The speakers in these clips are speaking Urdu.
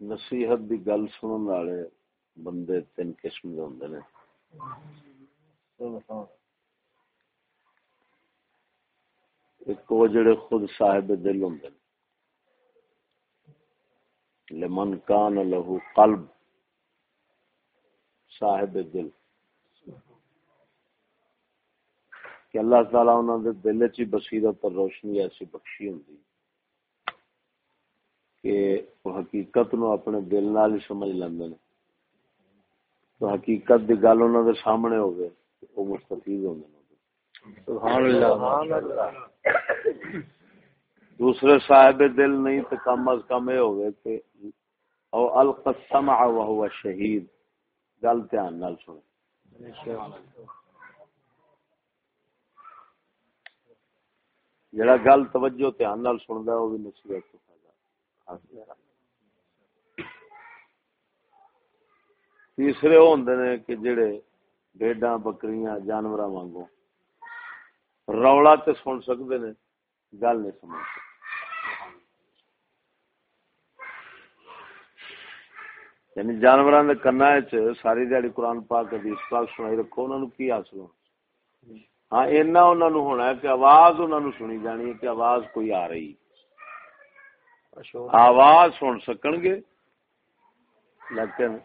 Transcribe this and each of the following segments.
نصیحت دی گل سنن والے بندے تین قسم دے ہوندے نے۔ ایک وہ جڑے خود صاحب دل ہوندے نے لمن کان لہو قلب۔ صاحب دل۔ کہ اللہ تعالیٰ انہوں دے دل چی بصیرت اور روشنی ایسی بخشی ہوندی۔ کہ وہ حقیقت نو اپنے دل نال ہی سمجھ لیندے نے تو حقیقت دی گل انہاں دے سامنے ہو گئے وہ مستفید ہوندے نے سبحان اللہ۔ دوسرے صاحب دل نہیں تو کم از کم یہ ہوگئے کہ او القسمع وهو شہید۔ گل دھیان نال سن جڑا گل توجہ دھیان نال سندا ہے وہ بھی نصیحت تو تیسرے ہوندے نے کہ جڑے بھیڈاں بکریاں جانوراں وانگو رولا تے سن سکدے نے گل نہیں سمجھ سکتے یعنی جانوراں دے کنا وچ ساری دیہڑی قرآن پاک حدیث پاک سنائی رکھو انہاں نو کی حاصل ہاں اینا انہاں نو ہونا ہے کہ آواز انہاں نو سنی جانی ہے کہ آواز کوئی آ رہی۔ ہے آواز سن سکن گے لیکن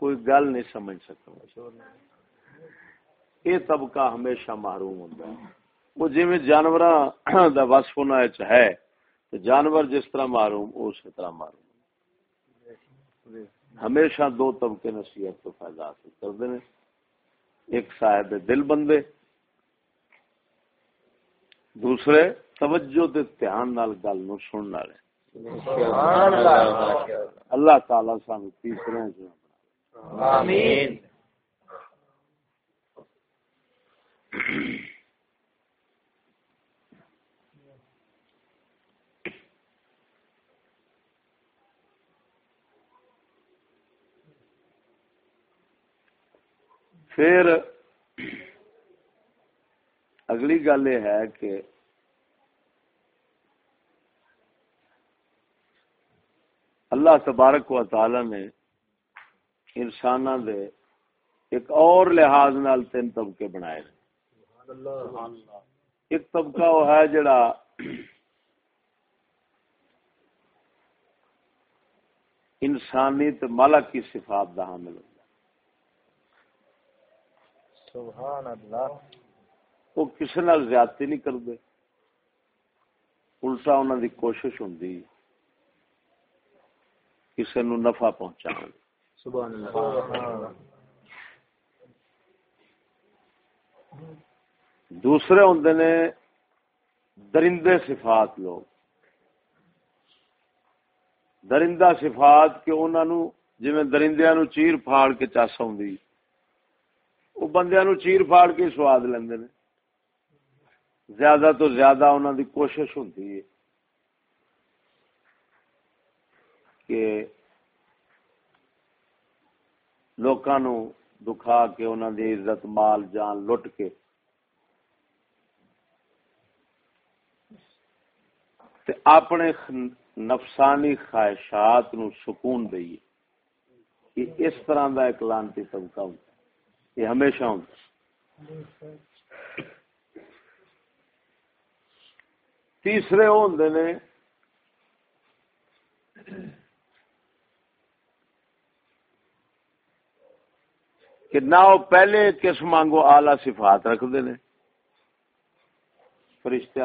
کوئی گل نہیں سمجھ سکتا یہ طبقہ ہمیشہ محروم ہوتا ہے وہ جی جانور دا وصف ہے تو جانور جس طرح معروم اسی طرح معروم ہمیشہ دو طبقے نصیحت تو فائدہ حاصل کرتے ہیں ایک صاحب دل بندے دوسرے توجہ دے دھیان نال گل نو سننے والے اللہ تعالی سان تیسرے آمین پھر اگلی گل یہ ہے کہ اللہ تبارک و تعالی نے انسان دے ایک اور لحاظ نال تین طبقے بنائے ایک طبقہ وہ ہے جڑا انسانی تے ملک کی صفات دا حامل ہوتا سبحان اللہ وہ کسی نال زیادتی نہیں کرتے۔ الٹا انہوں دی کوشش ہوں کسی نو نفع پہنچا دوسرے ہوں نے درندے صفات لوگ۔ درندہ صفات کہ انہوں جی درندیا نو چیر پھاڑ کے چس آ وہ بندیا نو چیر پھاڑ کے سواد لیندے نے۔ زیادہ تو زیادہ انہوں دی کوشش ہوتی ہے کہ لوکاں نو دکھا کے انہوں دی عزت، مال، جان لٹ کے تے اپنے نفسانی خواہشات نو سکون دئیے۔ یہ اس طرح دا ایک لانتی طبقہ ہوتا یہ ہمیشہ ہوتا تیسرے ہوندے نے کہ نہ وہ پہلے قسم آنگو آلہ صفات رکھتے ہیں۔ فرشتے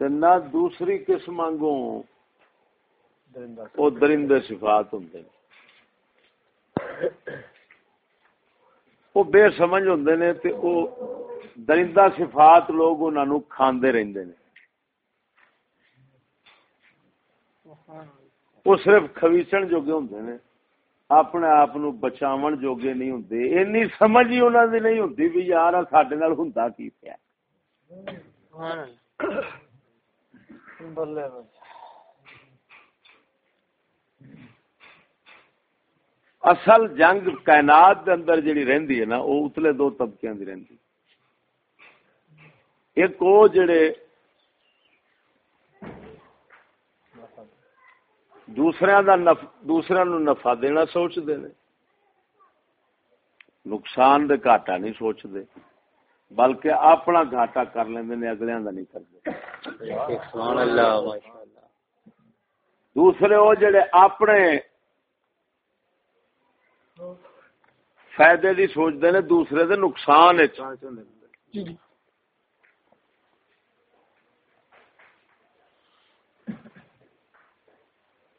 نہ دوسری قسم آنگو وہ درندے صفات ہوں وہ بے سمجھ ہوں نے تے وہ درندہ صفات لوگ انہوں کھاندے رہندے نے۔ وہ صرف خویچن جو ہوں نے اپنے آپ بچاو جوگے نہیں ہوں این سمجھ ہی انہوں نے نہیں ہوں بھی یار سڈے ہوں کی پیا۔ بلے بلے۔ اصل جنگ کائنات دے اندر جڑی رہندی ہے نا وہ اتلے دو طبقے دی رہندی۔ ایک وہ جڑے دوسرے دا نف دوسرے نو نفع دینا سوچتے ہیں نقصان دے گھاٹا نہیں سوچتے بلکہ اپنا گھاٹا کر لیندے اگلے دا نہیں کردے دوسرے وہ جڑے اپنے فائدے دی سوچتے ہیں دوسرے دے نقصان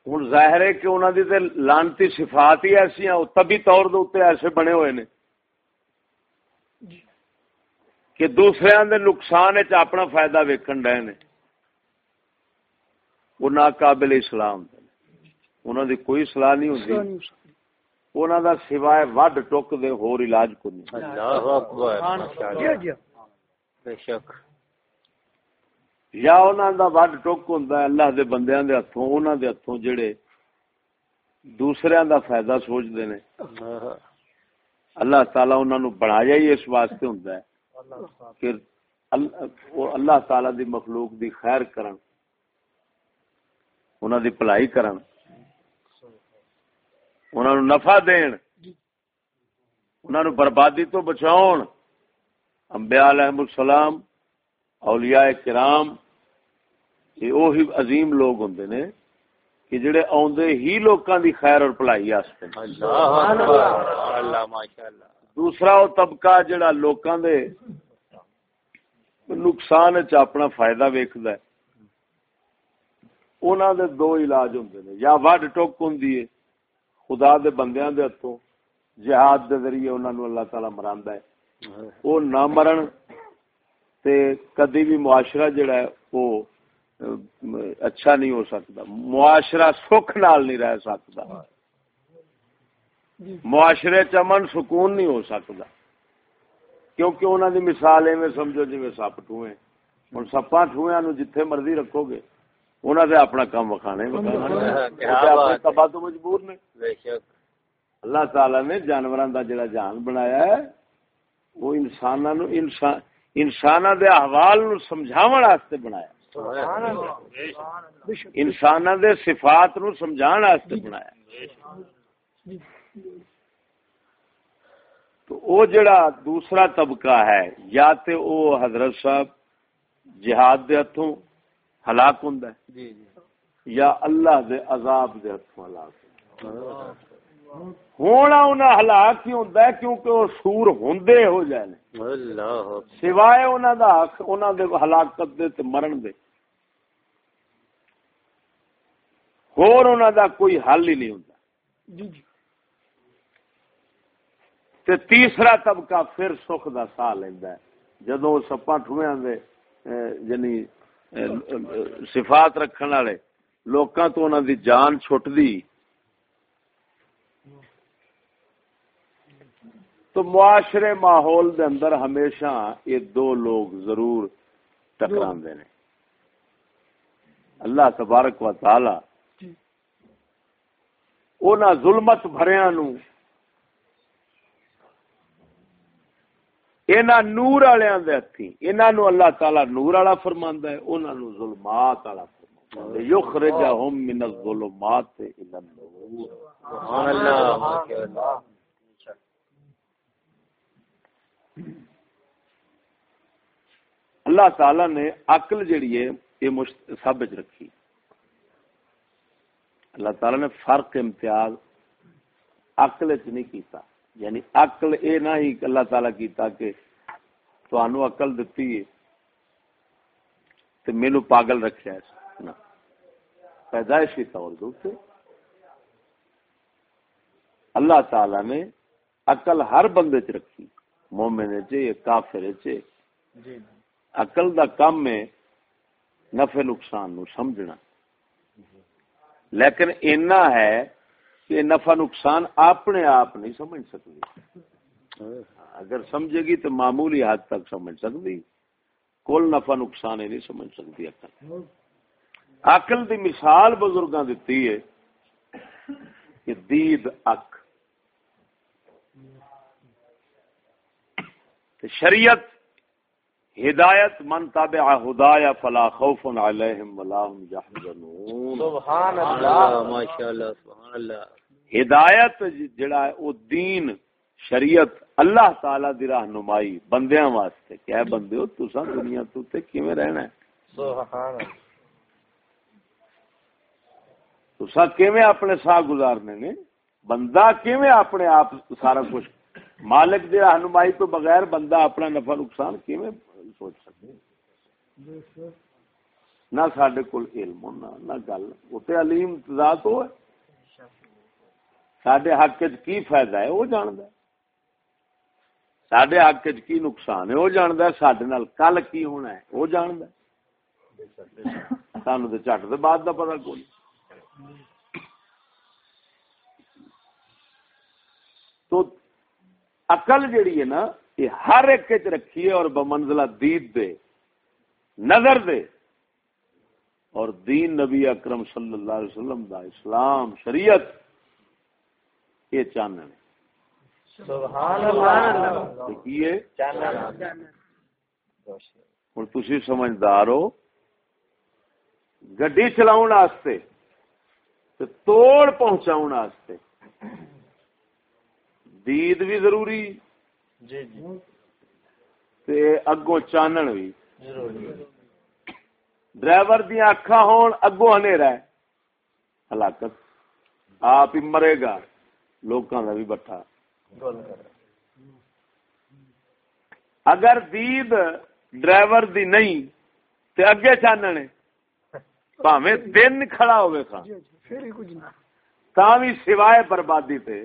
ہوں ظاہر ہے کہ انہوں دی لانتی صفات ہی ایسی ہیں تبھی طور دے ایسے بنے ہوئے نے۔ کہ دوسرے دے نقصان اپنا فائدہ ویکن ڈے نے۔ وہ ناقابل اسلام انہوں دی کوئی سلاح نہیں ہوتی انہوں دا سوائے وڈ ٹک دے ہور علاج کو نہیں۔ بے شک۔ یا انہوں دا وڈ ٹک ہوندا ہے اللہ دے بندیاں دے ہتھوں انہاں دے ہتھوں جڑے دوسرے دا فائدہ سوچ دے نے۔ اللہ۔ تعالی انہاں نو بنایا ہی اس واسطے ہوندا ہے کہ اللہ تعالی دی مخلوق دی خیر کرن۔ انہاں دی بھلائی کرن۔ انہوں نے نفع دین۔ انہوں نے بربادی تو بچاؤ امبیا علیہ السلام اولیاء کرام یہ وہی عظیم لوگ ہوں نے کہ جڑے آدھے ہی لوکاں دی خیر اور پلائی واسطے۔ دوسرا وہ طبقہ جڑا لوکاں دے نقصان چ اپنا فائدہ ویکد انہوں دے دو علاج ہوں نے، یا وڈ ٹوک ہوں خدا دے بندیاں دے ہتھوں، جہاد دے ذریعے انہاں نو اللہ تعالی مراندا ہے۔ او نہ مرن تے کدی بھی معاشرہ جڑا ہے او اچھا نہیں ہو سکتا۔ معاشرہ سکھ نال نہیں رہ سکتا۔ معاشرے چمن سکون نہیں ہو سکتا۔ کیونکہ انہوں دی مثال ایویں سمجھو جی سپ ٹوئے ہوں سپا ٹوئے نو جتھے مرضی رکھو گے۔ انہوں نے اپنا کام وکھانے تو مجبور نے۔ اللہ تعالی نے جانور دا جڑا جان بنایا ہے وہ انسان انسان دے احوال نو سمجھاون واسطے بنایا۔ انسان دے صفات نو سمجھان واسطے بنایا۔ تو او جڑا دوسرا طبقہ ہے یا تے او حضرت صاحب جہاد دے ہتھوں ہلاک ہوں جی، جی۔ یا اللہ دے عذاب دے ہاتھوں ہلاک ہونا انہیں ہلاک ہی ہوں کیونکہ وہ سور ہوں ہو جائے سوائے انہوں دا حق انہوں دے ہلاکت دے تے مرن دے۔ ہور انہوں دا کوئی حل ہی نہیں ہوں جی، تے تیسرا طبقہ پھر سکھ دا سا لینا ہے۔ جدو سپا ٹھوئے دے یعنی صفات رکھن والے لوکاں تو انہاں دی جان چھٹ دی تو معاشرے ماحول دے اندر ہمیشہ یہ دو لوگ ضرور ٹکراندے نے۔ اللہ تبارک و تعالی اونا ظلمت بھریاں نو اینا نور والے دے ہتھی۔ انہاں نو اللہ تعالی نور والا فرماندا ہے انہاں نو ظلمات والا فرماندا ہے۔ یخرجہم من الظلمات الى النور۔ سبحان اللہ اللہ تعالی نے عقل جڑی ہے، یہ سب رکھی۔ اللہ تعالی نے فرق امتیاز عقل چ نہیں کیتا۔ یعنی اقل اے نہ ہی اللہ تعالی کیتا کہ تانوں عقل دتی ہے تے مینوں پاگل رکھیا ہے۔ نا پیدائشی طور دے اللہ تعالی نے عقل ہر بندے چ رکھی مومن چ کافر چ۔ جی۔ عقل دا کم ہے نفع نقصان نو سمجھنا۔ لیکن اینا ہے کہ نفع نقصان اپنے آپ نہیں سمجھ سکتی۔ اگر سمجھے گی تو معمولی حد تک سمجھ سکتی۔ کل نفع نقصان نہیں سمجھ سکتی عقل۔ عقل دی مثال بزرگاں دیتی ہے کہ دید اک شریعت ہدایت من تابع ہدایا فلا خوف علیہم ولا هم يحزنون سبحان اللہ. ماشاءاللہ سبحان اللہ. ہدایت جڑا ہے او دین شریعت اللہ تعالی دی رہنمائی بندیاں واسطے کیا بندے ہو تساں دنیا تو تے کیویں رہنا ہے؟ سبحان اللہ. تساں کیویں اپنے سا گزارنے نے؟ بندہ کیویں اپنے آپ سارا کچھ؟ مالک دی رہنمائی تو بغیر بندہ اپنا نفع نقصان کیویں سوچ سکتے نہ سڈے کول علم ہونا نہ گل اتنے علیم ذات ہو سڈے حق چ کی فائدہ ہے وہ جاند سڈے حق چ کی نقصان ہے وہ جاند سڈے نال کل کی ہونا ہے وہ جاند سانو تو چٹ دے بعد کا پتا کوئی تو اقل جیڑی ہے نا یہ ہر ایک رکھی ہے اور بمنزلہ دید دے نظر دے۔ اور دین نبی اکرم صلی اللہ علیہ وسلم دا اسلام شریعت یہ چانن سبحان اللہ۔ ہوں تھی سمجھدار ہو گڈی چلاؤ توڑ پہنچاؤ دید بھی ضروری۔ جی جی۔ تے اگوں چانن بھی ڈرائیور دیا اکھا ہون اگوں ہے۔ ہلاکت۔ آپ ہی مرے گا۔ لوکاں کا بھی بٹھا۔ اگر دید ڈرائیور دی نہیں تے اگے چاننے پاویں دن کھڑا ہوئے تھا جی، جی، تا بھی سوائے بربادی تے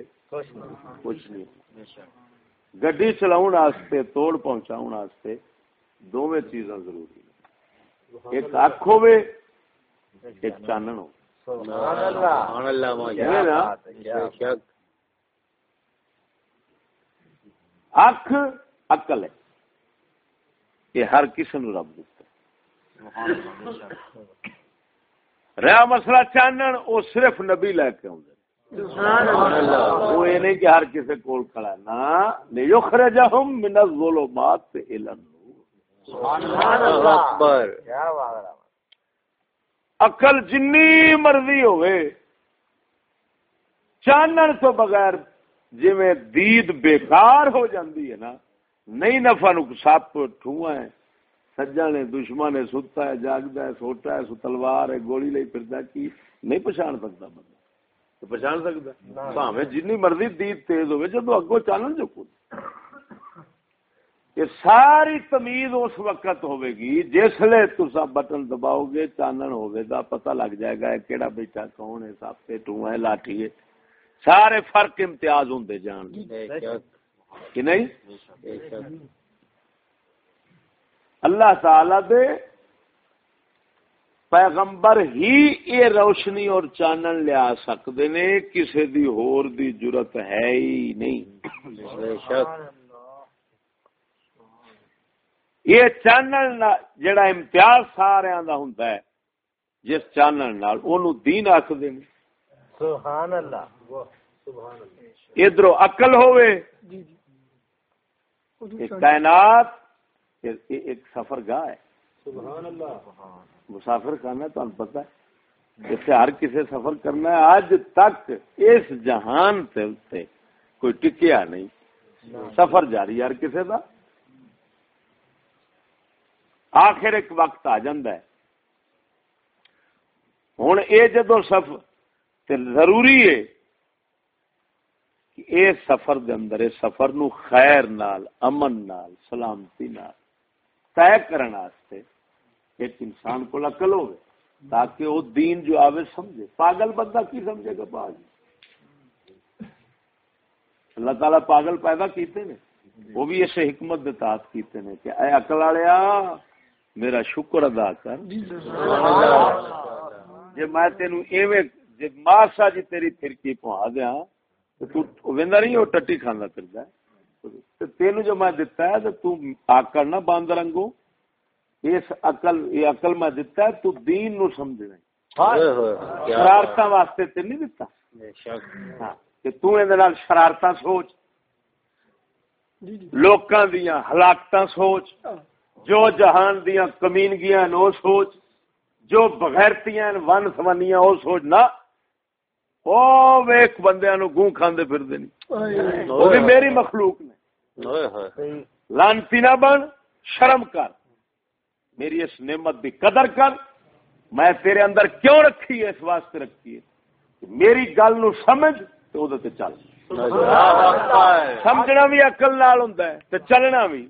کچھ نہیں۔ گڈی چلاؤ توڑ پہنچاؤ دونوں چیزاں ضروری ایک اک ہو ایک چانن ہو اکھ اکل ہے یہ ہر کسی نو رب دیتا رہا مسئلہ چانن وہ صرف نبی لے کے آؤں وہ یہ نہیں کہ ہر کسی کول کھڑا نا لیخرجہم من الظلمات الى النور۔ عقل جنی مرضی ہوئے چانن تو بغیر جی میں دید بیکار ہو جاندی ہے نا نہیں نفع سپ ٹھواں ہے سجا نے دشمن ہے ستا ہے جاگتا ہے سوٹا ہے سو تلوار ہے گولی لئی پھردا کی؟ نہیں پہچان سکتا بندہ۔ پہچان سکتا بھاوے جن مرضی دید تیز ہوئے جدو اگو جو کچھ یہ ساری تمیز اس وقت ہوئے گی جس لیے تسا بٹن دباؤ گے چانن ہوئے گا پتہ لگ جائے گا کیڑا بیٹا کون ہے سب سے ٹو ہے لاٹھی ہے۔ سارے فرق امتیاز ہوں دے جان کہ نہیں؟ اللہ تعالی دے پیغمبر ہی یہ روشنی اور چانن لیا سکتے نے کسی دی ہور دی جرت ہے ہی نہیں۔ یہ چانن جڑا امتیاز سارے دا ہوندا ہے جس چانن نال اونوں دین آکھدے نے۔ سبحان اللہ۔ سبحان اللہ۔ ادھر عقل ہوے جی جی۔ کائنات ایک سفر گاہ ہے۔ سبحان اللہ۔ مسافر کرنا تو پتا ہے جیسے ہر کسی سفر کرنا ہے۔ آج تک اس جہان سے کوئی ٹکیا نہیں۔ سفر جاری ہر کسی کا آخر ایک وقت آ ہے۔ ہوں یہ جدو سفر ضروری ہے کہ اے سفر دے اندر، اے سفر نو خیر نال، امن نال، سلامتی نال، طے کرنے ایک انسان کو اکل ہو تاکہ وہ دین جو آوے سمجھے۔ پاگل بندہ کی سمجھے گا پاگل اللہ تعالیٰ پاگل پیدا کیتے نے۔ وہ بھی اسے حکمت دے تحت کیتے نے کہ اے اکل والیا میرا شکر ادا کر۔ جی میں تینوں ایویں جی ماسا جی تیری پھرکی پوا دیا تو ویندا نہیں وہ ٹٹی کھانا پھردا ہے۔ تینو جو میں دتا ہے تو تو آکڑ نہ باندھ رنگو اس عقل یہ عقل میں دتا ہے تو دین نو سمجھنا شرارتاں واسطے تے نہیں ہاں کہ تو ایں دے نال شرارتاں سوچ۔ لوکاں دیاں ہلاکتاں سوچ۔ جو جہان دیاں کمینگیاں نو سوچ۔ جو بغیرتیاں ون سمنیاں او سوچ نہ۔ او ویک بندیاں نو گوں کھاندے پھردے نہیں او بھی میری مخلوق نے۔ لانتی نہ بن شرم کر۔ میری اس نعمت کی قدر کر میں تیرے اندر کیوں رکھی ہے؟ اس واسطے رکھی ہے میری گل نو سمجھ تو وہ چل۔ سمجھنا بھی اقل نال ہوں تو چلنا بھی۔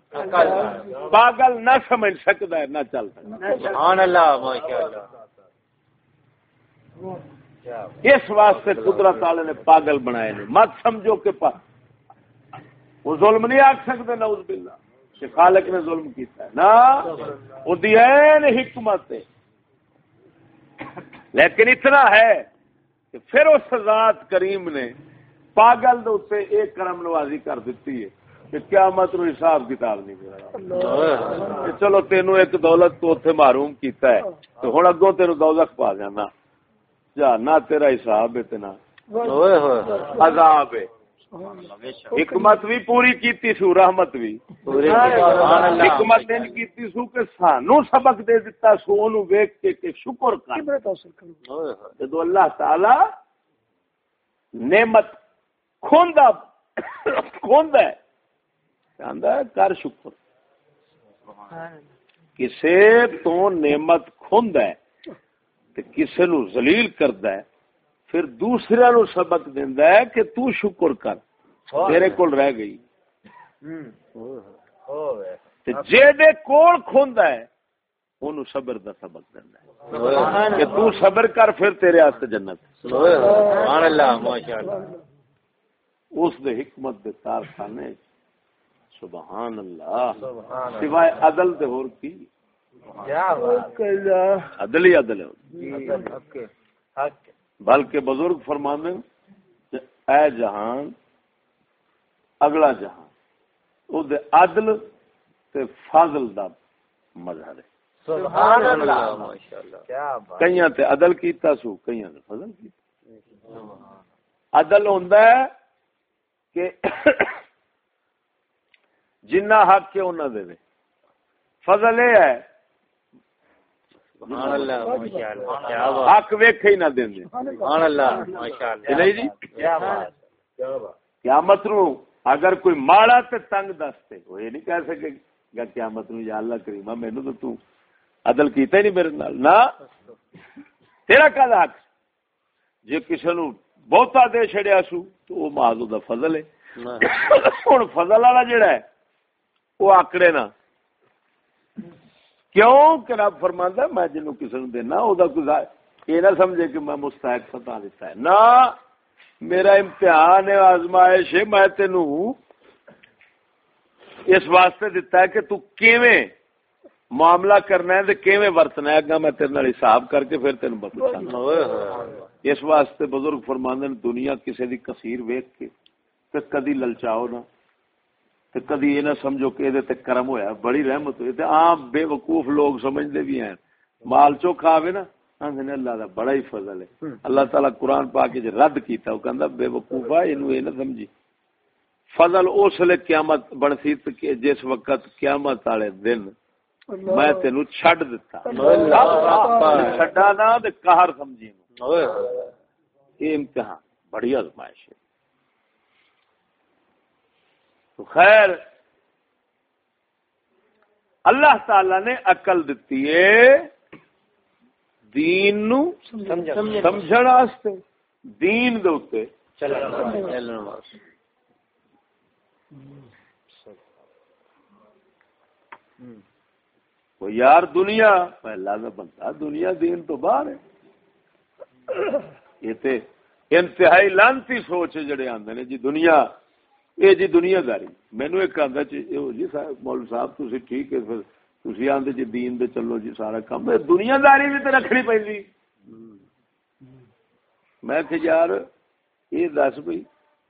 پاگل نہ سمجھ سکتا ہے نہ چل اس واسطے قدرت والے نے پاگل بنائے نے۔ مت سمجھو کہ. وہ ظلم نہیں آخ سکتے اس بلا کہ خالق نے ظلم کیتا ہے۔ نا وہ حکمت ہے۔ لیکن اتنا ہے کہ پھر اس ذات کریم نے پاگل دے ایک کرم نوازی کر دیتی ہے کہ کیا مت حساب کتاب نہیں میرا چلو تینو ایک دولت تو اتنے معروم کیتا ہے تو ہوں اگوں تین دولت پا جانا۔ جا نہ تیرا حساب ہے نہ۔ عذاب ہے۔ حکمت بھی پوری کیتی سو رحمت بھی۔ حکمت کیتی سو کہ سانو سبق دے دیتا سو اونوں ویکھ کے کہ شکر کر۔ جدو اللہ تعالی نعمت کھوندا کھوندا ہے کہندا ہے کر شکر۔ کسے تو نعمت کھوندا ہے تے کسے نو ذلیل کردا ہے پھر دوسرے نو سبق دیندا ہے کہ تو شکر کر۔ میرے کول رہ گئی۔ جے دے کول کھوندا ہے اونوں صبر دا سبق دیندا ہے۔ کہ تو صبر کر پھر تیرے واسطے جنت۔ سبحان اللہ۔ ماشاءاللہ۔ اس دے حکمت دے کارخانے سبحان اللہ۔ سوائے عدل دے ہور کی؟ عدل ہی عدل ہے۔ بلکہ بزرگ فرمانے اے جہان اگلا جہان او دے عدل تے فضل دا مظہر ہے۔ سبحان اللہ ماشاءاللہ۔ کئیاں تے عدل کیتا سو کئیاں تے فضل کیتا۔ عدل ہوندا ہے کہ جنہ حق کے انہاں دے دے فضل اے ہے۔ حق ویکھ ہی نہ دیں سبحان اللہ ماشاءاللہ۔ نہیں جی؟ قیامت نو اگر کوئی ماڑا تے تنگ دستے وہ یہ نہیں کہہ سکے گا قیامت نو یا اللہ کریمہ مینوں تو تو عدل کیتا ہی نہیں میرے نال۔ نہ۔ تیرا کا حق جے کسے نو بہتا دے چھڑیا سو، تو وہ معذ دا فضل ہے۔ ہن فضل والا جڑا ہے، وہ آکڑے نا کیوں؟ کہ رب فرماندا میں جنوں کسے نو دینا، او دا کوئی یہ نہ سمجھے کہ میں مستحق فتا دیتا ہے۔ نہ۔ میرا امتحان ہے آزمائش ہے میں تینوں اس واسطے دیتا ہے کہ تو کیویں معاملہ کرنا ہے تو کیویں ورتنا ہے؟ اگا میں تیرے نال حساب کر کے پھر تینوں بتانا اس واسطے بزرگ فرماندے دنیا کسی دی کثیر ویکھ کے تے کدی للچاؤ نہ۔ تے کدی یہ نہ سمجھو کہ یہ کرم ہویا بڑی رحمت ہوئی۔ تے عام بے وقوف لوگ سمجھدے بھی ہیں۔ مال چوکھا آوے نا اللہ دا بڑا ہی فضل ہے۔ اللہ تعالی قرآن پاک کے رد کیتا وہ کہندا بے وقوفا اینو اے نہ سمجھی۔ فضل اس لے قیامت بنسی کہ جس وقت قیامت والے دن میں تینو چھڈ دتا۔ چھڈا نہ تے قہر سمجھی یہ امتحان بڑی آزمائش ہے۔ تو خیر اللہ تعالی نے عقل دیتی ہے۔ دین نو سمجھن واسطے دین دے اوتے چلن واسطے وہ یار دنیا پہلا دا بندہ دنیا دین تو باہر ہے۔ یہ تے انتہائی لانتی سوچ جڑے آندے نے جی دنیا یہ جی دنیا داری۔ مینو ایک آدھا جی مول صاحب تھی ٹھیک ہے پھر تھی آدھے جی دین دے چلو جی سارا کام دنیا داری بھی تو رکھنی پہ میں کہ یار یہ دس بھائی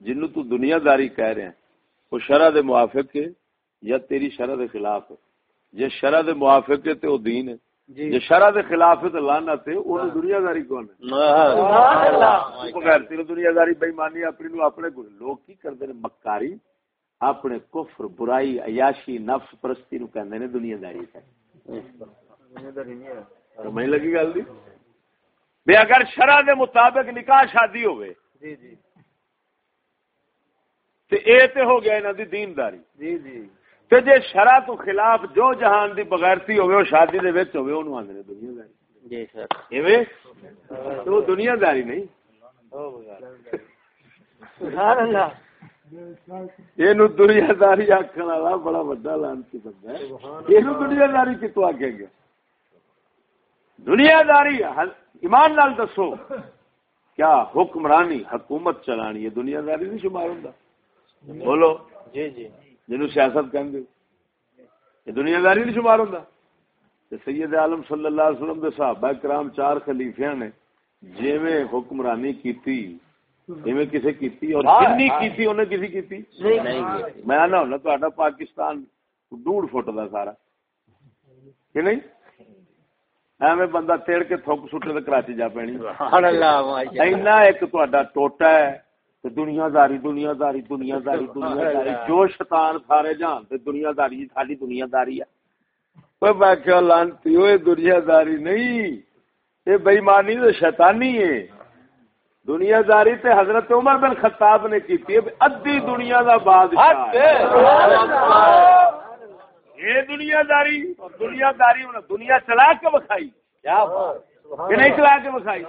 جنوں تو دنیا داری کہہ رہے ہیں وہ شرح دے موافق ہے یا تیری شرح دے خلاف ہے جے شرح دے موافق ہے تے دین ہے جی جے شرح دے خلاف ہے تے لعنت ہے وہ دنیا داری کون ہے بغیر دنیا داری بےمانی اپنی نو اپنے لوگ کی کرتے ہیں مکاری اپنے کفر برائی عیاشی نفس پرستی نو کہندے نے دنیا داری سمجھ لگی گل دی۔ بے اگر شرع دے مطابق نکاح شادی ہوئے جی جی۔ تے اے تے ہو گیا انہاں دی دینداری۔ جی جی۔ تے جے شرع تو خلاف جو جہان دی بغیرتی ہوئے او شادی دے وچ ہوئے اونوں آندے نے دنیا داری جی سر۔ ایویں؟ تو دنیا داری نہیں سبحان اللہ۔ یہ دنیا داری آخر والا بڑا وڈا لانتی بندہ ہے یہ دنیا داری کتوں گیا دنیا داری ایمان نال دسو کیا حکمرانی حکومت چلانی ہے دنیا داری نہیں شمار ہوں بولو جی جی جنہوں سیاست کہیں گے یہ دنیا داری نہیں شمار ہوں سید عالم صلی اللہ علیہ وسلم دے صحابہ کرام چار خلیفیاں نے جیویں حکمرانی کیتی ایویں کسے کیتی؟ اور کنی کیتی انہیں کسی کیتی؟ میں آنا ہونا تو پاکستان ڈوڑ فٹ دا سارا۔ کہ نہیں؟ ایویں بندہ تیڑ کے تھوک سٹے تو کراچی جا پینی۔ اینا ایک ٹوٹا ہے تے دنیا داری دنیا داری دنیا داری دنیا داری جو شیطان سارے جہان تے دنیا داری ساری دنیا داری ہے۔ اوے میں کہ لانتی اوے دنیا داری نہیں یہ بےمانی تو شیطانی ہے۔ دنیا داری تے حضرت عمر بن خطاب نے کی ادھی دنیا دا بادشاہ یہ دنیا داری دنیا داری دنیا چلا کے بکھائی کہ نہیں چلا کے بکھائی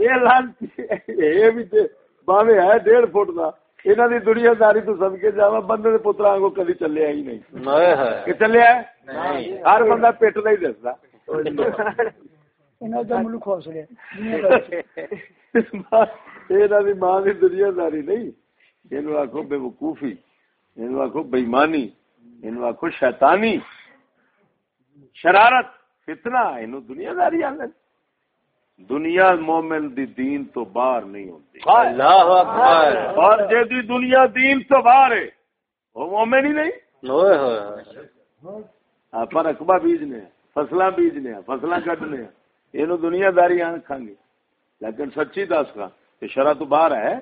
یہ لانتی یہ بھی باوے ہے ڈیڑھ فٹ نے دنیا داری تو سب کے جا بندے کے پترا کو کدی چلے ہی نہیں۔ کہ چلے ہر بندہ پیٹ ہی ماں دنیا داری نہیں بے وقوفی شیطانی شرارت دنیا داری دنیا مومن دی دین تو باہر نہیں ہوتی اور جے دی دنیا دین تو باہر ہے وہ مومن ہی نہیں آپ رقبہ بیجنے فصلیں بیجنے فصلیں کٹنے یہ دنیا داری آخان گے۔ لیکن سچی دس کا شرح تو باہر ہے۔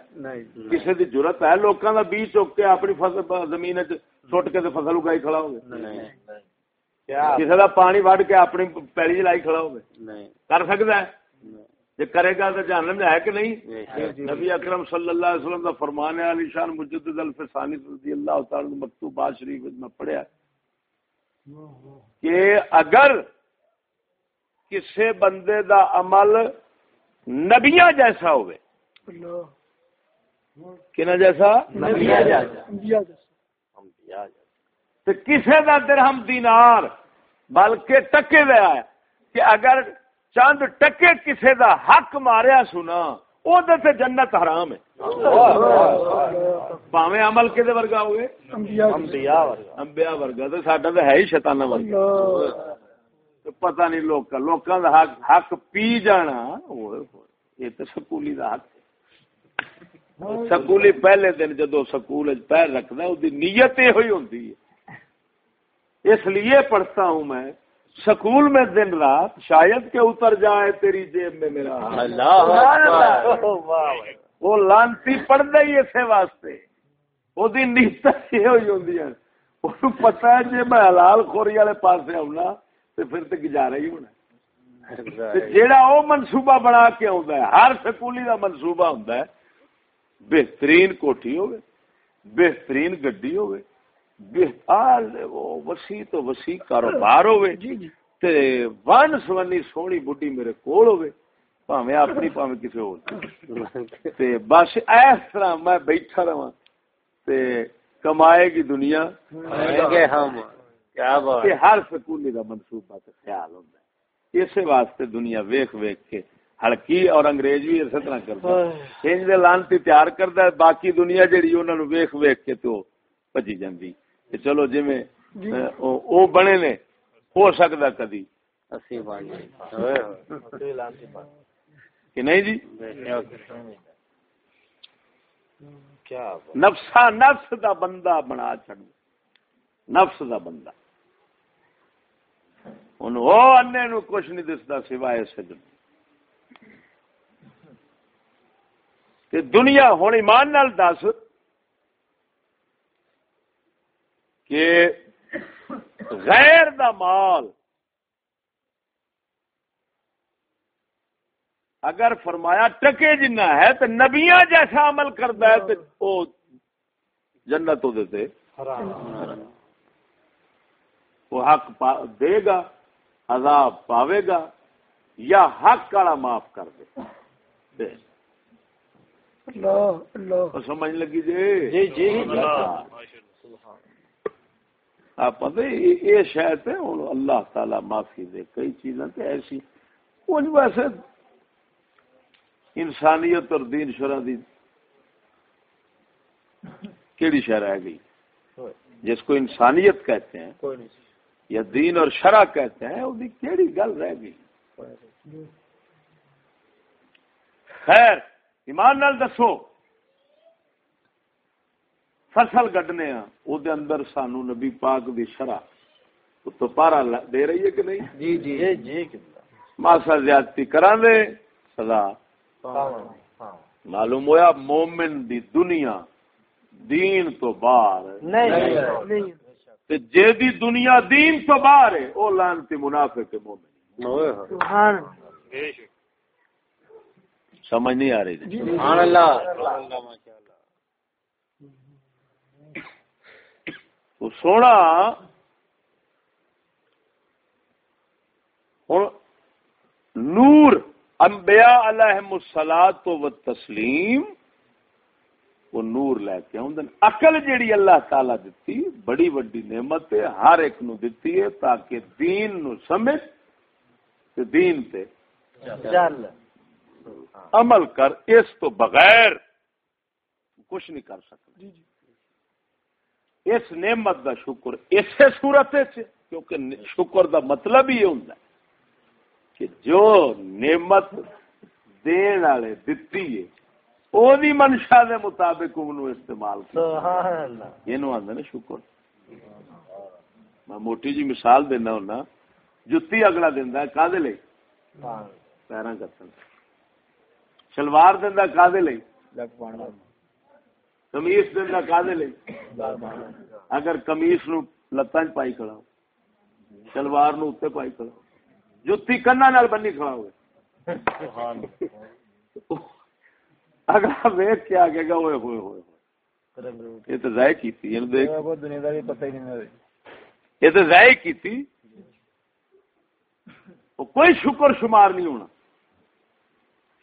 کسی کی ضرورت ہے لوگوں کا بیج چک کے اپنی فصل زمین سٹ کے فصل اگائی کھڑا ہوگا کسی کا پانی وڈ کے اپنی پیڑی لائی کھڑا ہوگا کر سکتا ہے؟ جی کرے گا تو میں ہے کہ نہیں؟ نبی اکرم صلی اللہ علیہ وسلم کا فرمان ہے علی شان مجدد الفسانی رضی اللہ تعالی مکتوبات شریف میں پڑھیا کہ اگر کسے بندے دا عمل نبیاں جیسا ہوئے۔ کنا جیسا؟ تو کسے دا درہم دینار بلکہ ٹکے دیا ہے کہ اگر چند ٹکے کسے دا حق ماریا سنا او دے تے جنت حرام ہے۔ پاویں عمل کے دے ورگا ہوئے؟ انبیاء ورگا۔ انبیاء ورگا تے ساڈا تے ہے ہی شیطانہ ورگا۔ پتہ نہیں لوکاں لوکاں دا حق حق پی جانا یہ تے سکولی دا حق سکولی پہلے دن جدو سکول پیر رکھنا کی نیت یہ ہوئی ہوتی ہے اس لیے پڑھتا ہوں میں سکول میں دن رات شاید کہ اتر جائے تیری جیب میں میرا وہ لانتی پڑھتا ہی اسے واسطے وہ نیت یہ ہوئی ہوں پتا ہے جی میں حلال خوری والے پاس آنا تو پھر تو گزارا ہی ہونا جیڑا وہ منصوبہ بنا کے آتا ہے ہر سکولی کا منصوبہ ہوں بہترین کوٹھی ہوگی بہترین گڈی ہوگی وسیع تو وسیع کاروبار ہوئے تے ون سونی سونی بڈی میرے کول ہوئے پاویں اپنی پاویں کسی ہو تے بس اس طرح میں بیٹھا رہا تے کمائے گی دنیا۔ ہم۔ کیا بات ہر سکولی کا منصوبہ تے خیال ہوندا ہے۔ اسی واسطے دنیا ویکھ ویکھ کے ہلکی اور انگریز بھی اسی طرح کرتا انج دے لانتی تیار کردا ہے باقی دنیا جڑی انہاں نو ویکھ ویکھ کے تو بچی جاندی۔ چلو جویں او بنے نے ہو سکدا کدی۔ کہ نہیں جی؟ نفسا نفس دا بندہ بنا چڑ نفس دا بندہ۔ ہوں وہ انے نو کچھ نہیں دستا سوائے سجن کہ دنیا ہوں ایمان نال دس کہ غیر دا مال اگر فرمایا ٹکے جنہ ہے تو نبیاں جیسا عمل کرتا ہے تو جنت وہ دیتے وہ حق دے گا۔ عذاب پاوے گا یا حق والا معاف کر دے۔ سمجھ لگی جی؟ جی جی۔ پتہ یہ شاید ہے اللہ تعالی معافی دے۔ کئی چیزیں تو ایسی کچھ ویسے انسانیت اور دین شرح دی کیڑی شہ رہ گئی؟ جس کو انسانیت کہتے ہیں۔ کوئی نہیں۔ یا دین اور شرع کہتے ہیں وہ کیڑی گل رہ گئی۔ خیر ایمان نال دسو۔ فصل گڈنے ہاں او دے اندر سانو نبی پاک دی شرع۔ تو پارا دے رہی ہے کہ نہیں؟ جی جی۔ جی جی ماسا زیادتی کران دے سزا۔ معلوم ہویا مومن دی دنیا دین تو باہر نہیں۔ نہیں۔ تے جے دی دنیا دین تو باہر ہے او لانتی منافق ہے مومن۔ سبحان سمجھ نہیں آ رہی جی۔ سبحان اللہ۔ تو سونا نور انبیاء علیہم الصلات و تسلیم وہ نور لے کے آؤں اقل جیڑی اللہ تعالی دتی بڑی وڈی نعمت ہے ہر ایک نو دتی ہے تاکہ دین نو سمجھ تے دین تے چل عمل کر اس تو بغیر کچھ نہیں کر سکتا۔ اس نعمت دا شکر اسی صورت کیونکہ شکر دا مطلب ہی یہ ہوندا ہے کہ جو نعمت دین والے دتی ہے او دی منشا دے مطابق انہوں استعمال اللہ۔ یہ آدھے نا شکر۔ میں موٹی جی مثال دینا ہونا جتی اگلا دینا ہے کادے لئی؟ پیراں کتن شلوار دینا کادے لئی؟ کمیس دینا کادے لئی؟ اگر کمیس نو لتاں پائی کھڑا شلوار نو اوتے پائی کھڑا جتی کنا نال بنی کھڑا ہوئے۔ اگلا ویکھ کے آگے گا ہوئے ہوئے ہوئے۔ یہ تو ضائع کا پتہ ہی نہیں یہ تو ضائع کیتی وہ کوئی شکر شمار نہیں ہونا۔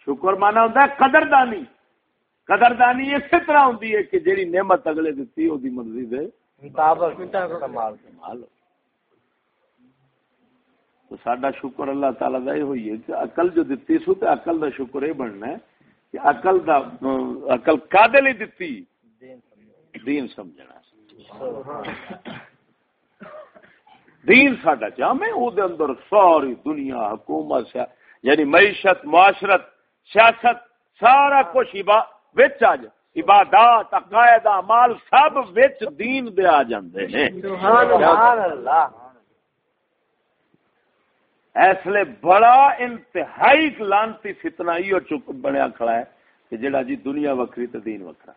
شکر مانا ہوتا ہے قدردانی۔ قدردانی اسی طرح ہوتی ہے کہ جیڑی نعمت اگلے دیتی وہ مرضی دے۔ سڈا شکر اللہ تعالی کا یہ ہوئی ہے کہ عقل جو دیتی سو تو عقل دا شکر یہ بننا ہے۔ کہ عقل دا عقل کادے لیے دیتی دین سمجھنا۔ دین ساڈا جامع او دے اندر ساری دنیا حکومت سیا یعنی معیشت معاشرت سیاست سارا کچھ وچ آ جا عبادات عقائد اعمال سب وچ دین دے آ جاندے ہیں۔ سبحان اللہ۔ لیے بڑا انتہائی لانتی فتنہ ہی اور چک بنیا کھڑا ہے کہ جڑا جی دنیا وکری تے دین وکرا۔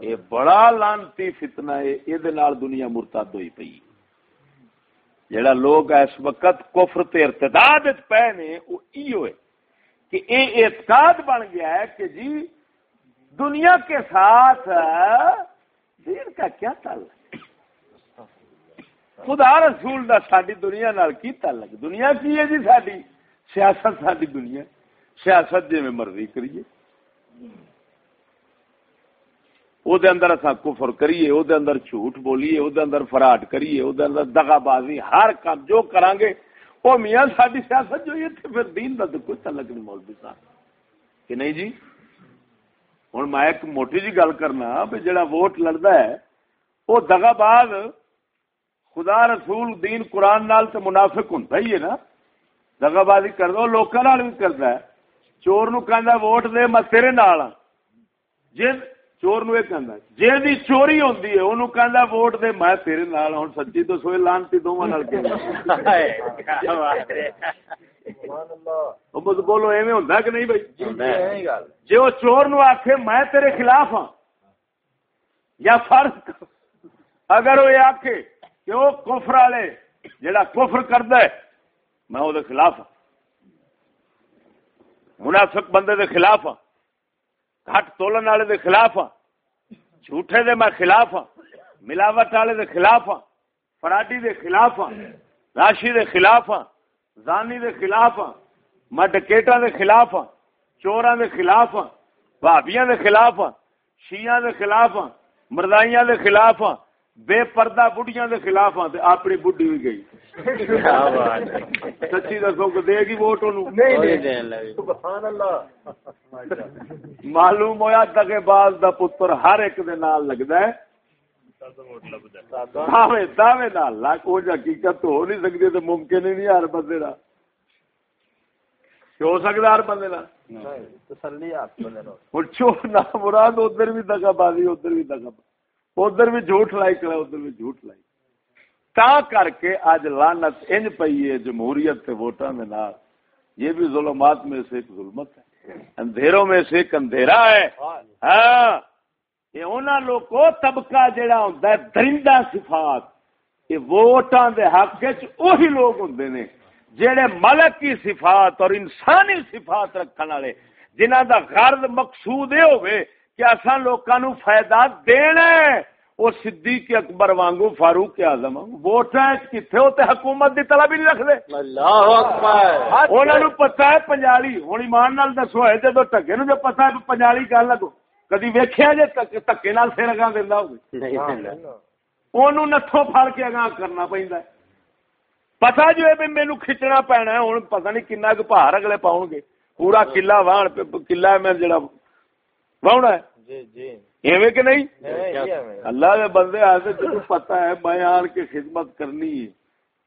یہ بڑا لانتی فتنہ ہے یہ دنیا مرتد ہوئی پئی۔ جڑا لوگ اس وقت کفر تے ارتداد پے نے وہ ایو ہے کہ اے اعتقاد بن گیا ہے کہ جی دنیا کے ساتھ دین کا کیا تعلق ہے؟ خدا رسول دا ساری دنیا نال کی تعلق؟ دنیا کی ہے جی ساری سیاست ساری دنیا۔ سیاست جی میں مرضی کریے۔ او دے اندر اسا کفر کریے، او دے اندر جھوٹ بولیے، او دے اندر فراڈ کریے، او دے اندر دغا بازی، ہر کام جو کران گے او میاں ساری سیاست جو یہ تے پھر دین دا تو کوئی تعلق نہیں مولوی صاحب۔ کہ نہیں جی؟ ہن میں ایک موٹی جی گل کرنا بھی جڑا ووٹ لڑدا ہے، او دغا باز خدا رسول دین قرآن نال تے منافق ہوندا ہی ہے نا دغا بازی کردا او لوکاں نال بھی کردا ہے۔ چور نو کہندا ووٹ دے میں تیرے نال ہاں۔ جے چور نو یہ کہندا جے دی چوری ہوندی ہے اونوں کہندا ووٹ دے میں تیرے نال ہن سچی تو سوئے لانتی دوواں نال کے بولو ایویں ہوندا کہ نہیں بھائی؟ جے او چور نو آکھے میں تیرے خلاف ہاں۔ یا فرض اگر وہ آکھے کہ وہ کفر والے جڑا کفر کردا ہے میں وہ خلاف ہاں منافق بندے دے خلاف ہاں گھٹ تولن والے دے خلاف ہاں جھوٹے دے میں خلاف ہاں ملاوٹ والے دے خلاف ہاں فراڈی دے خلاف ہاں راشی دے خلاف ہاں زانی دے خلاف ہاں میں ڈکیٹاں دے خلاف ہاں چوراں دے خلاف ہاں بھابیاں دے خلاف ہاں شیعہ دے خلاف ہاں مردائیاں دے خلاف ہاں بے پردہ بڑھیاں دے خلاف ہاں تے اپنی بڈھی بھی گئی۔ سچی دسو کہ دے گی ووٹ سبحان اللہ۔ معلوم ہویا دگے باز دا پتر ہر ایک دے نال لگدا ہے۔ دعوے دعوے نال۔ لاکھ ہو جا حقیقت تو ہو نہیں سکتی تو ممکن ہی نہیں ہر بندے دا۔ ہو سکتا ہر بندے دا۔ تسلی آپ چور نہ مراد ادھر بھی دگا بازی ادھر بھی دگا ادھر بھی جھوٹ لائی کرا ادھر بھی جھوٹ لائی۔ تا کر کے اج لانت انج پئی ہے جمہوریت کے ووٹاں دے نال۔ یہ بھی ظلمات میں سے ایک ظلمت ہے۔ اندھیروں میں سے ایک اندھیرا ہے۔ ہاں۔ یہ انہاں لوگ کو طبقہ جڑا ہوندا ہے، درندہ صفات۔ یہ ووٹاں دے حق وچ وہی لوگ ہوندے نے، جڑے ملک کی صفات اور انسانی صفات رکھن والے، جنہاں دا غرض مقصود یہ ہوئے کہ لوکاں نو فائدہ دینا ہے۔ وہ صدیق اکبر وانگو فاروق اعظم ووٹاں کتھے ہو تے حکومت دی طلب ہی نہیں رکھ دے اللہ اکبر۔ انہاں نو پتہ ہے پنجالی ہن ایمان نال دسو ہے جدوں ٹکے نو جو پتہ ہے پنجالی گل لگو کدی ویکھیا جے تکے نال سر اگاں دیندا ہوے اونوں نتھوں پھڑ کے اگاں کرنا پیندا ہے۔ پتا جو ہے مینو کھچنا پینا ہے ہوں پتا نہیں کنا پہاڑ اگلے پاؤ گے پورا کلا واہن کلا میں جڑا واہنا ہے۔ جی جی ایویں کہ نہیں؟ اللہ اللہ کے بندے آتے تجھے پتا ہے میں آن کے خدمت کرنی ہے۔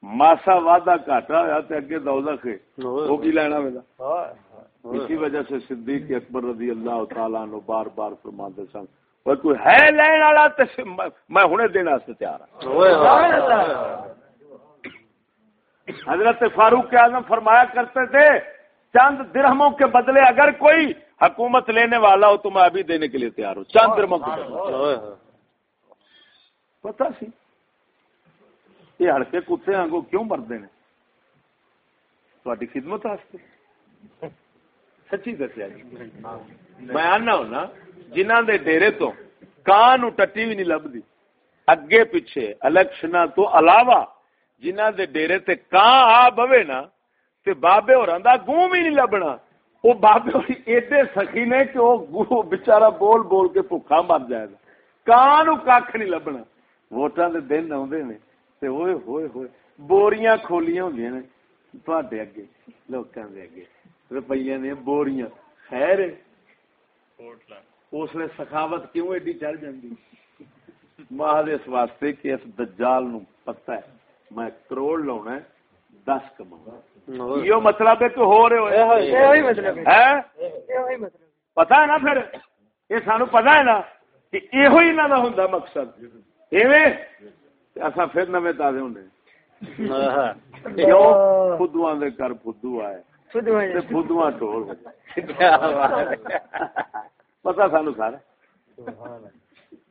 ماسا وعدہ گھاٹا ہوا تو اگے دوزخ ہے۔ وہ کی لینا میرا؟ اسی وجہ سے صدیق اکبر رضی اللہ تعالیٰ عنہ بار بار فرماتے سن۔ اور کوئی ہے لین والا تے میں ہنے دینا واسطے تیار ہوں حضرت فاروق اعظم فرمایا کرتے تھے چند درہموں کے بدلے اگر کوئی حکومت لینے والا ہو میں ابھی دینے کے لیے تیار ہوں چند درہموں کے بدلے پتا سی۔ یہ ہڑکے کتے آنگو کیوں تاری خدمت سچی دسیا جی۔ میں آنا ہونا جنہ دے ڈیرے تو کان ٹٹی بھی نہیں لبدی۔ اگے پیچھے الیکشن تو علاوہ جنہ دے ڈیرے تے کان آ بوے نا تے بابے دا گوں بھی نہیں لبنا۔ او بابے ایڈے سخی نے کہ او گو بول بول کے بھوکا مر جائے گا۔ کان کھ نہیں لبنا۔ ووٹاں دے دن آوندے نے تے ہوئے ہوئے ہوئے۔ بوریاں کھولیاں ہوندیاں نے تواڈے اگے، لوکاں دے اگے۔ روپیے نے بوریاں۔ خیر اس لیے سخاوت کیوں ایڈی چڑھ جاندی؟ محض اس واسطے کہ اس دجال نو پتہ ہے۔ میں کروڑ لاؤنا ہے۔ دس کما یہ مطلب ہے کہ ہو رہے ہوئے۔ پتا ہے۔ نا پھر؟ یہ سانو پتا ہے نا کہ یہ کا ہوں مقصد۔ اصا پھر نویں تازے ہوں فدو دے کر فدو آئے۔ فدو ٹول پتا سانو سارا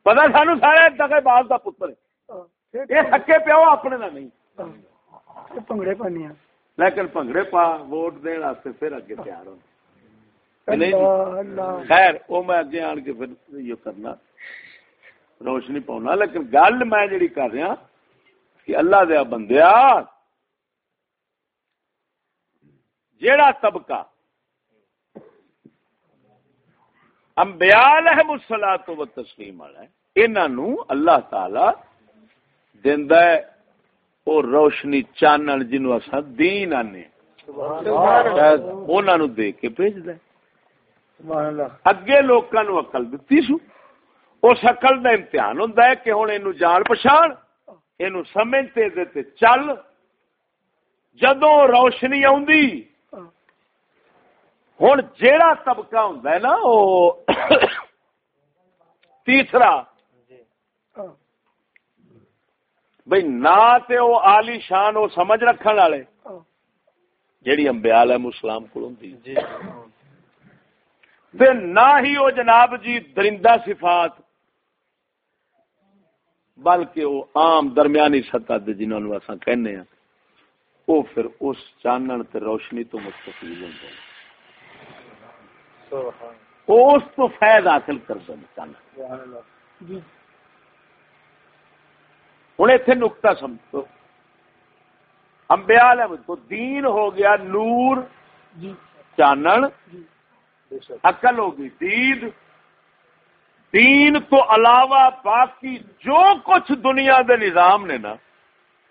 پتا سانو سارا دگے باز کا پتر یہ سکے پیو اپنے کا نہیں۔ بھنگڑے پانی ہاں۔ لیکن پنگڑے پا ووٹ دین واسطے پھر اگے تیار ہوں۔ خیر وہ میں اگے آن کے پھر یہ کرنا۔ روشنی پاؤنا لیکن گل میں جڑی کر رہا ہاں کہ اللہ دیا بندیا جیڑا طبقہ امبیا لحم السلا تو تسلیم والا ہے انہوں اللہ تعالی دینا ہے۔ او روشنی چانن جنوں اساں دین آنے انہاں نو دے کے بھیجدا ہے سبحان اللہ اگے لوکاں نو عقل دتی سو۔ اس عقل دا امتحان ہوندا ہے کہ ہن اینو جان پچھان، اینو سمجھ تے دے تے چل۔ جدوں روشنی آوندی ہوں جیڑا طبقہ ہوں نا وہ تیسرا۔ بھئی نہ تے وہ آلی شان وہ سمجھ رکھن والے۔ جیڑی انبیاء علیہ السلام کو ہوندی۔ تے نہ ہی وہ جناب جی درندہ صفات بلکہ وہ عام درمیانی سطح دے جنہوں نے اساں کہنے ہیں وہ پھر اس چانن تے روشنی تو مستفید ہوندے وہ اس تو فیض حاصل کر دیں چانن جی۔ ہوں اتنے نکتا سمجھو۔ علیہ تو دین ہو گیا نور جی۔ چانن۔ جی۔ عقل ہوگی دید دین۔ تو علاوہ باقی جو کچھ دنیا دے نظام نے نا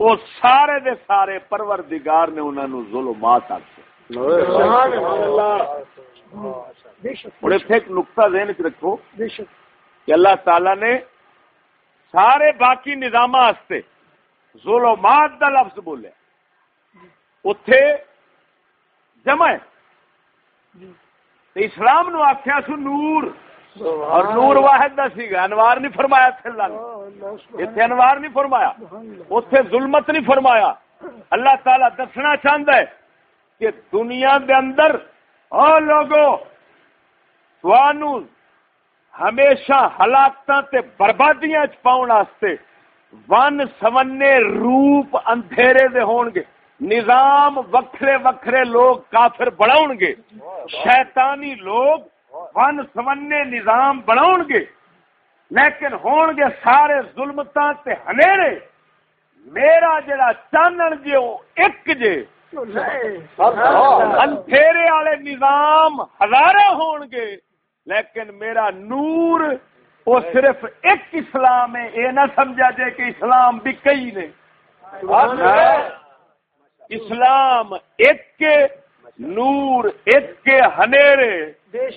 وہ سارے دے سارے پروردگار نے انہوں نے ظلمات آتے بے شک۔ ہوں اتنے ایک نقطہ ذہن چ رکھو بے شک۔ کہ اللہ تعالی نے سارے باقی نظام ظلمات دا لفظ بولے۔ اتے جمع جی۔ اسلام نو آخیا سو نور۔ اور نور واحد دا سی گا انوار نہیں فرمایا اتنے انوار نہیں فرمایا۔ اتے ظلمت نہیں فرمایا۔ اللہ تعالی دسنا چاہتا ہے کہ دنیا دے اندر او لوگو توانو ہمیشہ ہلاکت تے بربادیاں چ پاؤن واسطے ون سونے روپ اندھیرے دے ہون گے۔ نظام وکھرے وکھرے لوگ کافر بناؤ گے۔ شیطانی لوگ ون سونے نظام بناؤ گے۔ لیکن ہون گے سارے ظلمتاں تے ہنیرے۔ میرا جڑا چانن جے او ایک جے۔ اندھیرے والے نظام ہزارہ ہون گے۔ لیکن میرا نور وہ صرف ایک اسلام ہے، یہ نہ سمجھا جائے کہ اسلام بھی کئی نے۔ اسلام ایک کے نور ایک کے ہنیرے بے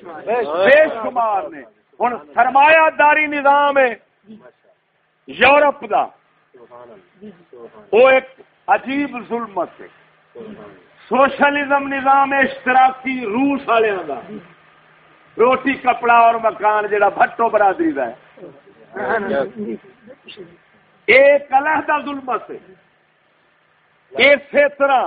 شمار نے۔ ہوں سرمایہ داری نظام ہے یورپ دا۔ وہ ایک عجیب ظلمت ہے۔ سوشلزم نظام ہے، اشتراکی روس والوں کا روٹی، کپڑا اور مکان جڑا بھٹو برادری کا ہے۔ ایک علیحدہ ظلمت ہے۔ اسی طرح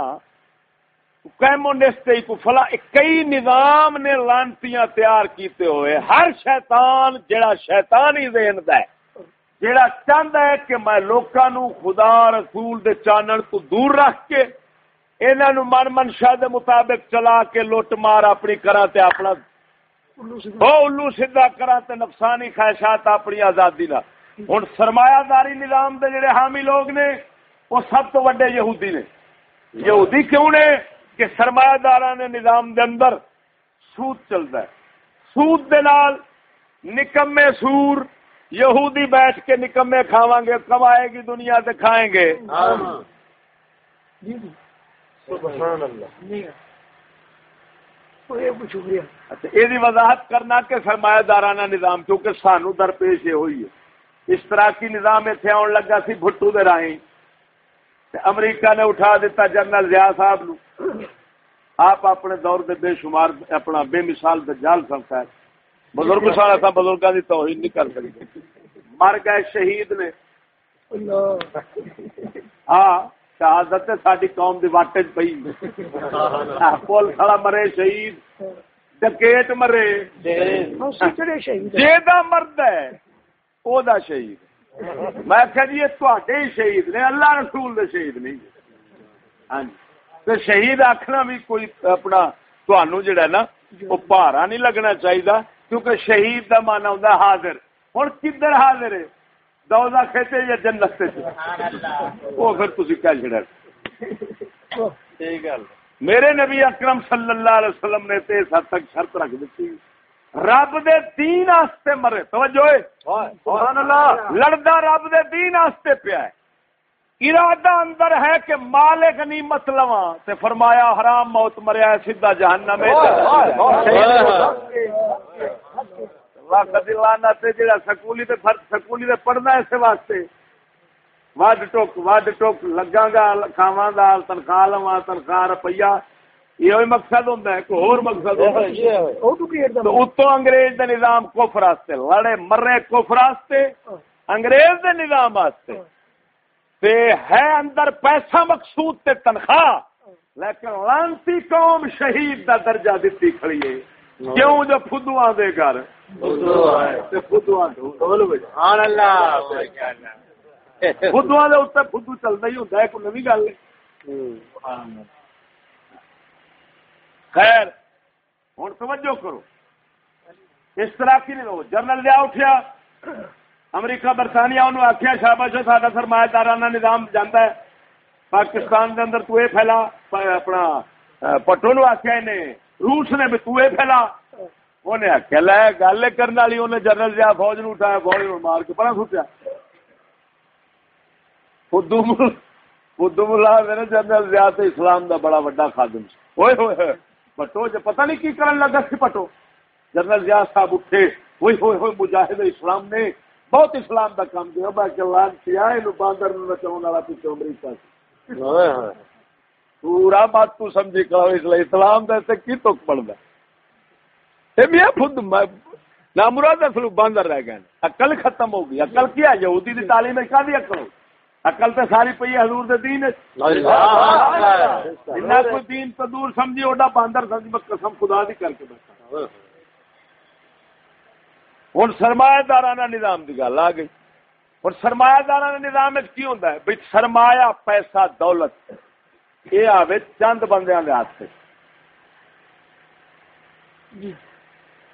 کمیونسٹ کو فلا کئی نظام نے لانتیاں تیار کیتے ہوئے، ہر شیطان جڑا شیطان ہی ذہن دا ہے جڑا چاہتا ہے کہ میں لوکاں نو خدا رسول دے چانن تو دور رکھ کے، انہاں نو من منشا دے مطابق چلا کے لوٹ مار اپنی کرا تے اپنا وہ الو سیدھا کرا تے نفسانی خواہشات اپنی آزادی دا ہن سرمایہ داری نظام دے جڑے حامی لوگ نے وہ سب تو وڈے یہودی نے۔ یہودی کیوں نے؟ کہ سرمایہ دارا نے نظام دے اندر سود چلتا ہے۔ سود دے نال نکمے سور یہودی بیٹھ کے نکمے کھاواں گے کمائے گی دنیا تے کھائیں گے۔ جی جی۔ سبحان اللہ۔ اچھا یہ وضاحت کرنا کہ سرمایہ دارانہ نظام کیونکہ سانو درپیش یہ ہوئی ہے۔ اس طرح کی نظام اتنے آن لگا سی بھٹو دے راہیں امریکہ نے اٹھا دیتا جنرل ضیاء صاحب نو۔ آپ اپنے دور دے بے شمار اپنا بے مثال دجال سنتا ہے بزرگ سارا تھا بزرگاں دی توہین نہیں کر سکتے۔ مر گئے شہید نے۔ ہاں۔ شہادت ساری قوم دی واٹے پئی۔ پول کھڑا مرے شہید۔ ڈکیٹ مرے۔ ہیں۔ جیدا مرد ہے او دا شہید۔ میں کہ جی تواڈے ہی شہید نے اللہ رسول دے شہید نہیں۔ ہاں جی۔ تے شہید آکھنا بھی کوئی اپنا تانوں جڑا نا وہ پہارا نہیں لگنا چاہیے کیونکہ شہید دا مانا ہوندا حاضر۔ ہن کدھر حاضر ہے؟ دوزہ یا جنت وہ پھر تسی ٹھیک ہے میرے نبی اکرم صلی اللہ علیہ وسلم نے تے حد تک شرط رکھ دیتی۔ رب دے دین آستے مرے۔ توجہ ہے۔ سبحان اللہ۔ لڑدا رب دے دین آستے پیا ہے۔ ارادہ اندر ہے کہ مال غنیمت لواں۔ تے فرمایا حرام موت مریا ہے سیدھا جہنم وقت لانا تے جڑا سکولی تے فرد سکولی تے پڑھنا اسے واسطے۔ وڈ ٹوک وڈ ٹوک لگاں گا کھاواں گا تنخواہ لواں تنخواہ روپیہ یہ مقصد ہوتا ہے کوئی اور مقصد ہے۔ او تو انگریز دے نظام کفر واسطے لڑے مرے کفر واسطے انگریز دے نظام واسطے تے ہے اندر پیسہ مقصود تے تنخواہ لیکن لانتی قوم شہید دا درجہ دیتی کھڑی ہے۔ کیوں جو فدواں دے گھر؟ فدواں دے دے اوتے فدو چلدا ہی ہوندا ہے کوئی نویں گل خیر ہوں توجہ کرو۔ اس طرح کی نہیں جنرل لیا اٹھیا۔ امریکہ برطانیہ انہوں آخیا شاباش سا سرمایہ دارانہ نظام جانا ہے۔ پاکستان کے اندر تو یہ پھیلا اپنا پٹو نو آخیا انہیں۔ روس نے بھی تو پھیلا انہیں آخیا لے گل کرنے والی انہیں جنرل لیا فوج نو اٹھایا، فوج نو مار کے پڑا سوچا خدو خدو ملا میرے جنرل لیا تو اسلام دا بڑا وڈا خادم ہوئے ہوئے، پٹو جو پتہ نہیں کی کرن لگا سی پٹو۔ جنرل ضیاء صاحب اٹھے ہوئی ہوئی ہوئی مجاہد اسلام نے بہت اسلام کا کام کیا۔ میں کہ لان کیا ہے باندر نو نچاؤن والا پیچھے امریکہ سے پورا بات تو سمجھی کرو اسلام دے کی تو پڑھدا اے میاں خود نامراد اصل باندر رہ گئے عقل ختم ہو گئی۔ عقل کیا یہودی دی تعلیم ہے کا دی عقل عقل تے ساری پئی حضور دے دین جنہ کوئی دین تو دور سمجھی اوڈا باندر سمجھ میں قسم خدا دی کر کے بیٹھا۔ ہوں سرمایہ دارانہ نظام کی گل آ گئی۔ ہوں سرمایہ دارانہ نظام کی ہوتا ہے؟ بھائی سرمایہ پیسہ دولت۔ یہ آئے چند بندے ہاتھ سے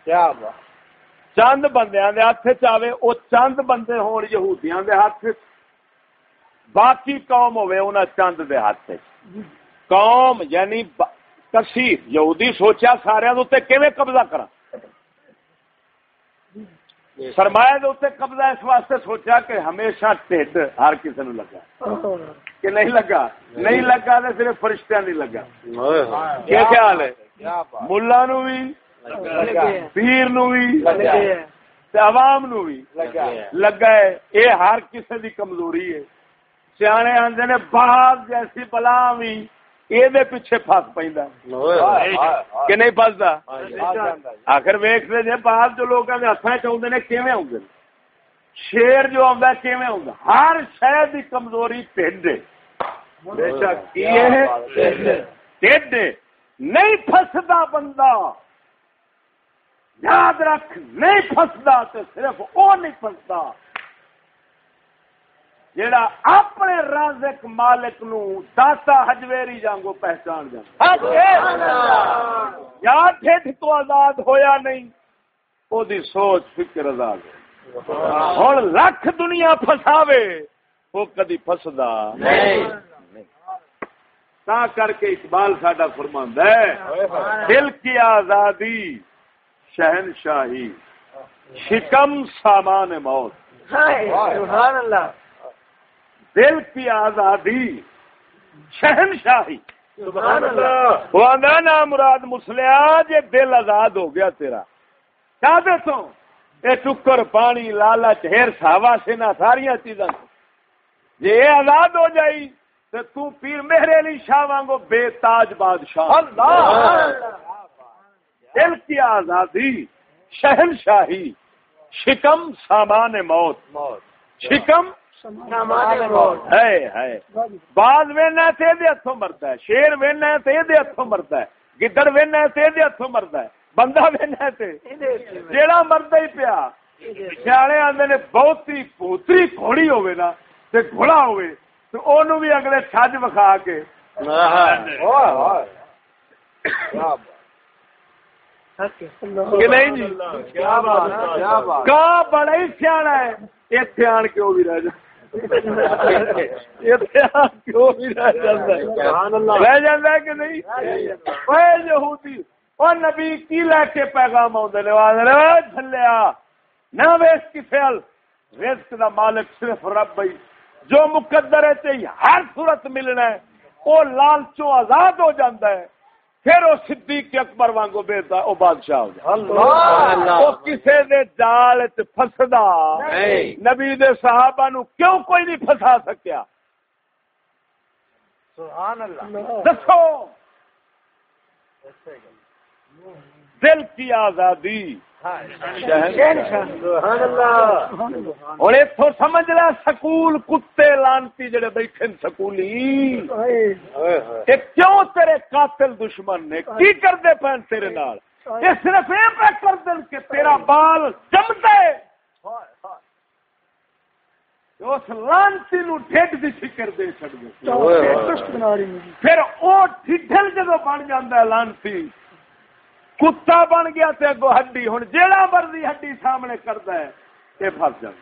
کیا چند بندے ہاتھ چاہے وہ چند بندے ہون یہودیاں دے ہاتھ باقی قوم ہوئے انہاں چند دے ہاتھ قوم یعنی کثیر یہودی سوچا سارے کیویں قبضہ کرا سرمایہ دے قبضہ اس واسطے سوچا کہ ہمیشہ ٹھڈ ہر کسی نو لگا کہ نہیں لگا؟ نہیں لگا تو صرف فرشتہ نہیں لگا۔ کیا خیال ہے؟ ملا نو بھی پیر نو بھی عوام نو بھی لگا ہے یہ ہر کسی دی کمزوری ہے۔ سیانے آدھے نے بعض جیسی بلا بھی یہ پیچھے فس پہ کہ نہیں فستا آخر ویختے جی باہر جو لوگ ہاتھ چاہتے ہیں کیون آؤں شیر جو آتا آؤں ہر شہر کی کمزوری ٹھڈ ٹھڈ نہیں فسدا بندہ۔ یاد رکھ نہیں فسدا تو صرف وہ نہیں فسدا جیڑا اپنے رازق مالک نو داتا ہجویری جانگو پہچان جانا یا ٹھٹ تو آزاد ہویا نہیں دی سوچ فکر آزاد ہوں لکھ دنیا فساوے وہ کدی فسدا تا کر کے اقبال ساڈا فرماند ہے دل کی آزادی شہنشاہی شکم سامان موت۔ سبحان اللہ دل کی آزادی شہنشاہی۔ وہ مراد مسلیا جی دل آزاد ہو گیا تیرا۔ کیا دسو یہ ٹکر پانی لالچ ہیر ساوا سینا ساری چیزاں جی یہ آزاد ہو جائی تو تو پیر میرے علی شاہ وانگو بے تاج بادشاہ۔ دل کی آزادی شہنشاہی شکم سامان موت۔ شکم باز وینا تو یہ ہاتھوں مرتا ہے شیر وینا تو یہ ہاتھوں مرتا ہے گدڑ وینا تو یہ ہاتھوں مرتا ہے۔ بندہ وینا جیڑا مرد ہی پیا۔ سیانے آدھے نے بہت ہی پوتری گھوڑی ہوے نا تے گھوڑا ہوے تو اونوں بھی اگلے چھج وکھا کے۔ نہیں جی؟ بڑا ہی سیاح ہے۔ اتنے آن کے وہ بھی رہ جائے رہ جا۔ کہ نہیں؟ یہودی اور نبی کی لے کے پیغام آلیا نہ ویس رزق دا مالک صرف رب بھائی۔ جو مقدر ہے چاہیے ہر صورت ملنا ہے وہ لالچوں آزاد ہو جاتا ہے۔ پھر وہ صدیق اکبر وانگو بیتا وہ بادشاہ ہو جائے وہ کسے دے جال فسدا نبی دے صحابہ نو کیوں کوئی نہیں فسا سکیا؟ سبحان اللہ۔ دسو۔ دل کی آزادی۔ سبحان اللہ۔ اور اتو سمجھ لیا سکول کتے لانتی جڑے بیٹھے سکولی۔ کیوں تیرے قاتل دشمن نے؟ کی کرتے پہن تیرے نال؟ یہ صرف یہ پہ کر دیں کہ تیرا بال جمتا ہے۔ اس لانتی نو ڈیڈ دی فکر دے چڑ دے پھر وہ ٹھڈل جدو بن جاتا ہے لانتی۔ کتا بن گیا تے اگو ہڈی ہوں جیڑا مرضی ہڈی سامنے کرتا ہے یہ فس جائے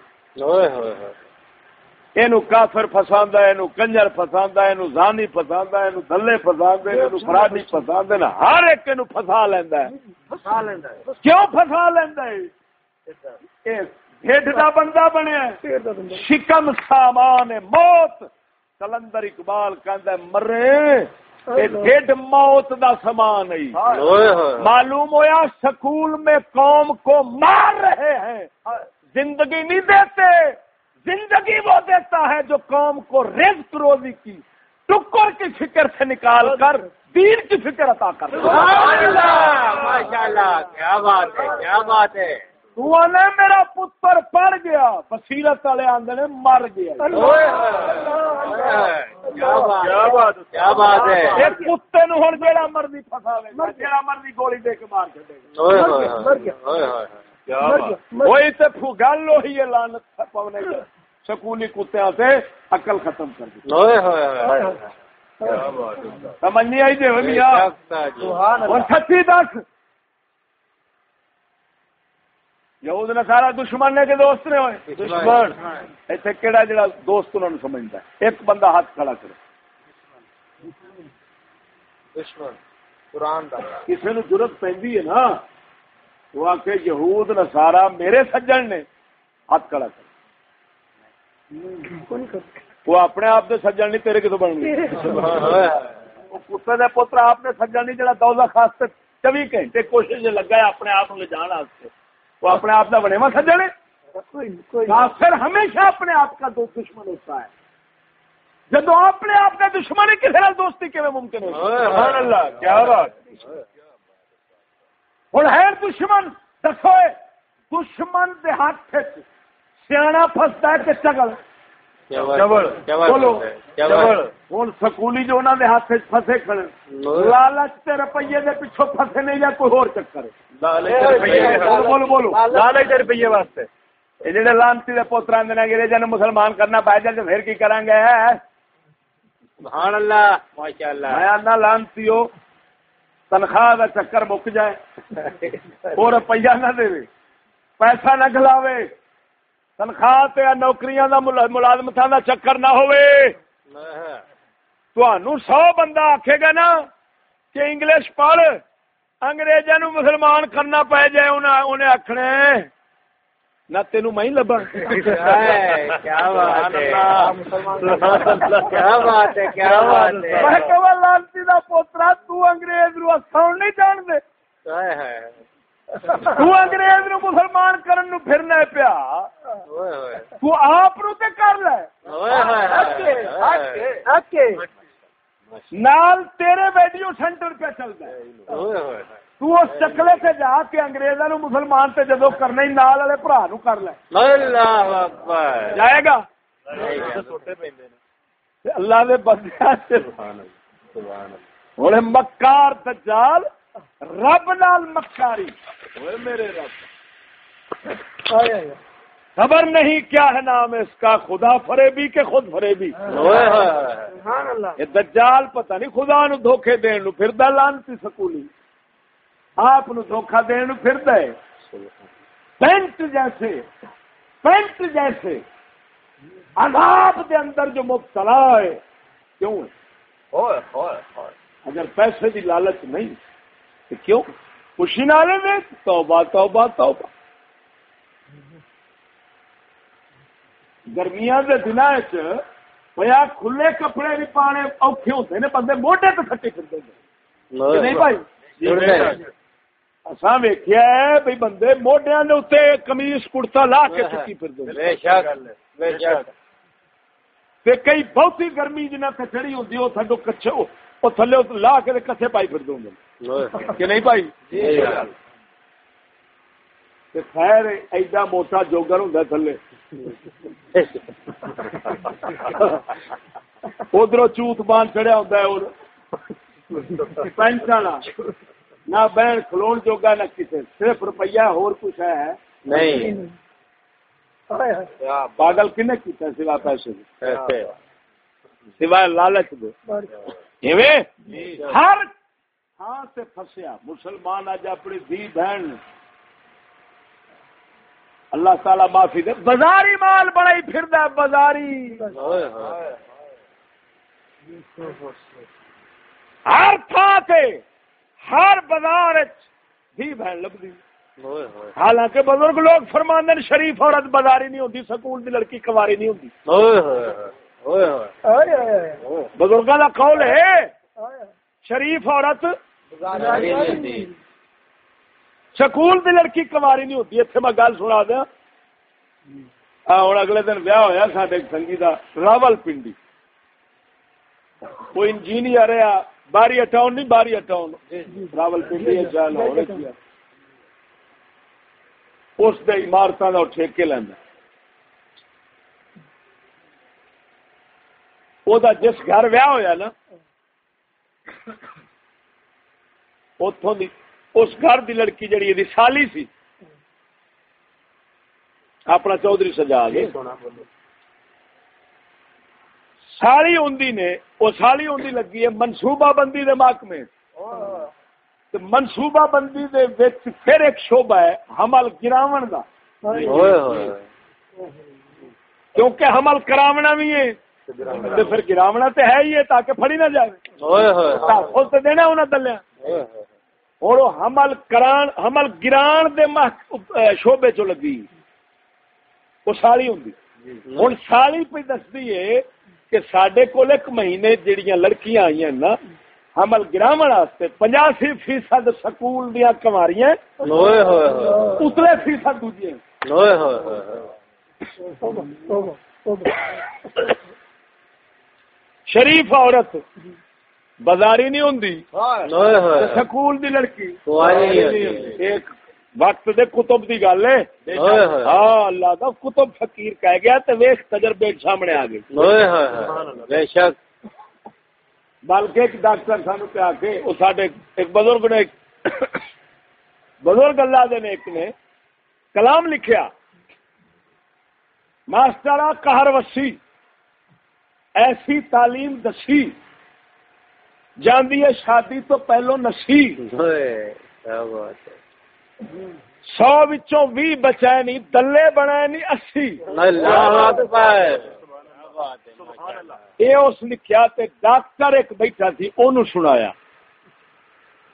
یہ کافر ہے یہ کنجر ہے یہ زانی ہے یہ دلے یہ فراڈی ہے ہر ایک نو فسا لیندا ہے۔ کیوں فسا لیندا ہے؟ یہ ڈھڈ دا بندہ بنیا شکم سامان موت۔ کلندر اقبال کہندا ہے مرے۔ ڈھڈ موت دا سامان معلوم ہویا سکول میں قوم کو مار رہے ہیں۔ زندگی نہیں دیتے زندگی وہ دیتا ہے جو قوم کو رزق روزی کی ٹکر کی فکر سے نکال کر دین کی فکر عطا کر۔ ماشاء اللہ کیا بات ہے کیا بات ہے۔ نے میرا پتر پڑ گیا بصیرت والے آندے نے مر گیا۔ کیا بات کیا بات ہے؟ یہ کتے نو ہن جیڑا مرضی پھسا لے جیڑا مرضی گولی دے کے مار وہی گل وہی ہے لعنت پونے سکولی کتےاں سے عقل ختم کر دی۔ سمجھ نہیں آئی جی میاں؟ اور سچی دس۔ یہود نے سارا دشمن نے کہ دوست نے ہوئے۔ دشمن۔ ایتھے کیڑا جڑا دوست انہوں نے سمجھتا ہے۔ ایک بندہ ہاتھ کھڑا کرے۔ دشمن۔ قرآن کسی نو ضرورت پہ نا وہ آ کے یہود نسارا میرے سجن نے ہاتھ کھڑا کر وہ اپنے آپ سے سجن نہیں تیرے کتوں بن وہ کتے دے پتر آپ نے سجن نہیں جڑا دوزہ خاص تک چوبی گھنٹے کوشش لگا ہے اپنے آپ لے جان واسطے۔ وہ اپنے آپ کا بنے وا سجن ہے کافر ہمیشہ اپنے آپ کا دوست دشمن ہوتا ہے۔ جب اپنے آپ کا دشمن ہے کسی دوستی کے ممکن ہے؟ سبحان اللہ کیا بات۔ ہوں ہے دشمن دسو دشمن دے ہاتھ سیاح فستا ہے کہ چگل؟ بولو ہوں سکولی جو انہوں نے ہاتھ فسے کھڑے لالچ تے روپیے دے پیچھو فسے نہیں یا کوئی اور چکر بولو بولو لالچ۔ روپیے واسطے۔ یہ جڑے لانتی دے پوتر آدھے انگریزوں نے مسلمان کرنا پائے جائے پھر کی کریں گے سبحان اللہ ماشاء اللہ۔ میں تنخواہ کا چکر مک جائے۔ وہ روپیہ نہ دے پیسہ نہ گلاوے تنخواہ تے نوکریاں دا ملازمت دا چکر نہ ہوئے تو سو بندہ آکھے گا نا کہ انگلش پڑھ انگریزوں نو مسلمان کرنا پی جائے انہیں آخنا نہ تینو میں لبا کیا بات ہے کیا بات ہے کیا بات ہے لانتی دا پوترا تو انگریز نو ساؤنڈ نہیں جان دے تو انگریز نو مسلمان کرن نو پھرنا پیا۔ تو آپ نو تے کر لے۔ نال تیرے ویڈیو سینٹر پہ چلتا ہے تو اس چکلے سے جا کے انگریزاں نو مسلمان تے جدو کرنا ہی نال والے بھرا نو کر لے۔ اللہ اکبر۔ جائے گا؟ اللہ دے بندے مکار دجال رب نال مکاری۔ اوئے میرے رب خبر نہیں کیا ہے نام اس کا خدا فریبی کے خود فریبی۔ یہ دجال پتہ نہیں خدا نو دھوکے دین نو پھر لانتی سکولی۔ آپ نو دھوکا دین نو پھر دے پینٹ جیسے پینٹ جیسے۔ عذاب دے اندر جو مبتلا ہے۔ کیوں؟ ہے اگر پیسے دی لالچ نہیں۔ کیوں؟ خوشی نالے میں توبہ توبہ توبہ۔ گرمیاں دے دن پیا کھلے کپڑے بھی پانے اوکھے ہوتے نے بندے موٹے تو تھٹے پھرتے نہیں بھائی؟ اصا ویکیا ہے بھائی بندے موڈیا نے اتنے کمیز کڑتا لا کے چکی پھر کئی بہت ہی گرمی جنہیں چڑی ہوں وہ تھڈو کچھ وہ تھلے لا کے کچھ پائی پھر دوں کہ نہیں بھائی؟ خیر ایڈا موٹا جوگر ہوں تھلے۔ ادھر چوت بان چڑیا ہوں پینٹ والا۔ نہ بہن جوگا نہ کسی صرف روپیہ ہور کچھ ہے۔ نہیں۔ پاگل کیتا سوا پیسے؟ سوائے لالچ دے۔ ہر تھان سے پھسیا مسلمان اج اپنی دھی بہن۔ اللہ تعالی معافی دے۔ بازاری مال بڑائی پھردا ہے بازاری۔ ہر تھان سے ہر بازار وچ دھی بہن لبدی حالانکہ بزرگ لوگ فرماندن شریف عورت بازاری نہیں ہوتی سکول دی لڑکی کواری نہیں ہوتی بزرگوں کا قول ہے شریف عورت سکول دی لڑکی کواری نہیں ہوتی اتنے میں گل سنا دیا ہوں اگلے دن ویاہ ہوا سڈے سنگی کا راول پنڈی۔ وہ انجینئر ہے باری اٹاؤن نہیں باری اٹاؤن راول پنڈی اس دے عمارتوں کا ٹھیکے لینا۔ وہ جس گھر ویاہ ہوا نا اتوں دی اس گھر دی لڑکی جڑی یہ سالی سی۔ اپنا چودھری سجا گئے۔ سالی ہوندی نے وہ سالی ہوندی لگی ہے منصوبہ بندی دے محکمے۔ تے منصوبہ بندی دے وچ پھر ایک شعبہ ہے حمل گراون دا۔ کیونکہ حمل کراونا بھی ہے۔ تے پھر گراونا تے ہے ہی ہے تاکہ پھڑی نہ جائے۔ تحفظ تے دینا انہاں دلیا اور وہ حمل کران حمل گران دے مح- شعبے چ لگی۔ وہ سالی ہوں ہوں سالی پہ دستی ہے کہ سڈے کول ایک مہینے جڑیاں لڑکیاں آئی ہیں نا حمل گراون واسطے پچاسی فیصد سکول دیا کماریاں اتلے فیصد دوجے شریف عورت بازاری نہیں ہوں سکول دی لڑکی۔ ایک وقت دے کتب دی گل ہے۔ ہاں اللہ دا کتب فقیر کہہ گیا تے ویخ تجربے سامنے آ گئے۔ بے شک۔ بلکہ ایک ڈاکٹر سانو پہ آ کے وہ ساڈے ایک بزرگ نے بزرگ اللہ دے نے ایک نے کلام لکھیا۔ ماسٹر کہر وسی ایسی تعلیم دسی۔ جاندی ہے شادی تو پہلو نسی سو وچوں بھی بچائے نہیں دلے بنائے نہیں اسی۔ یہ اس لکھیا تے ڈاکٹر ایک بیٹھا سی اونوں سنایا۔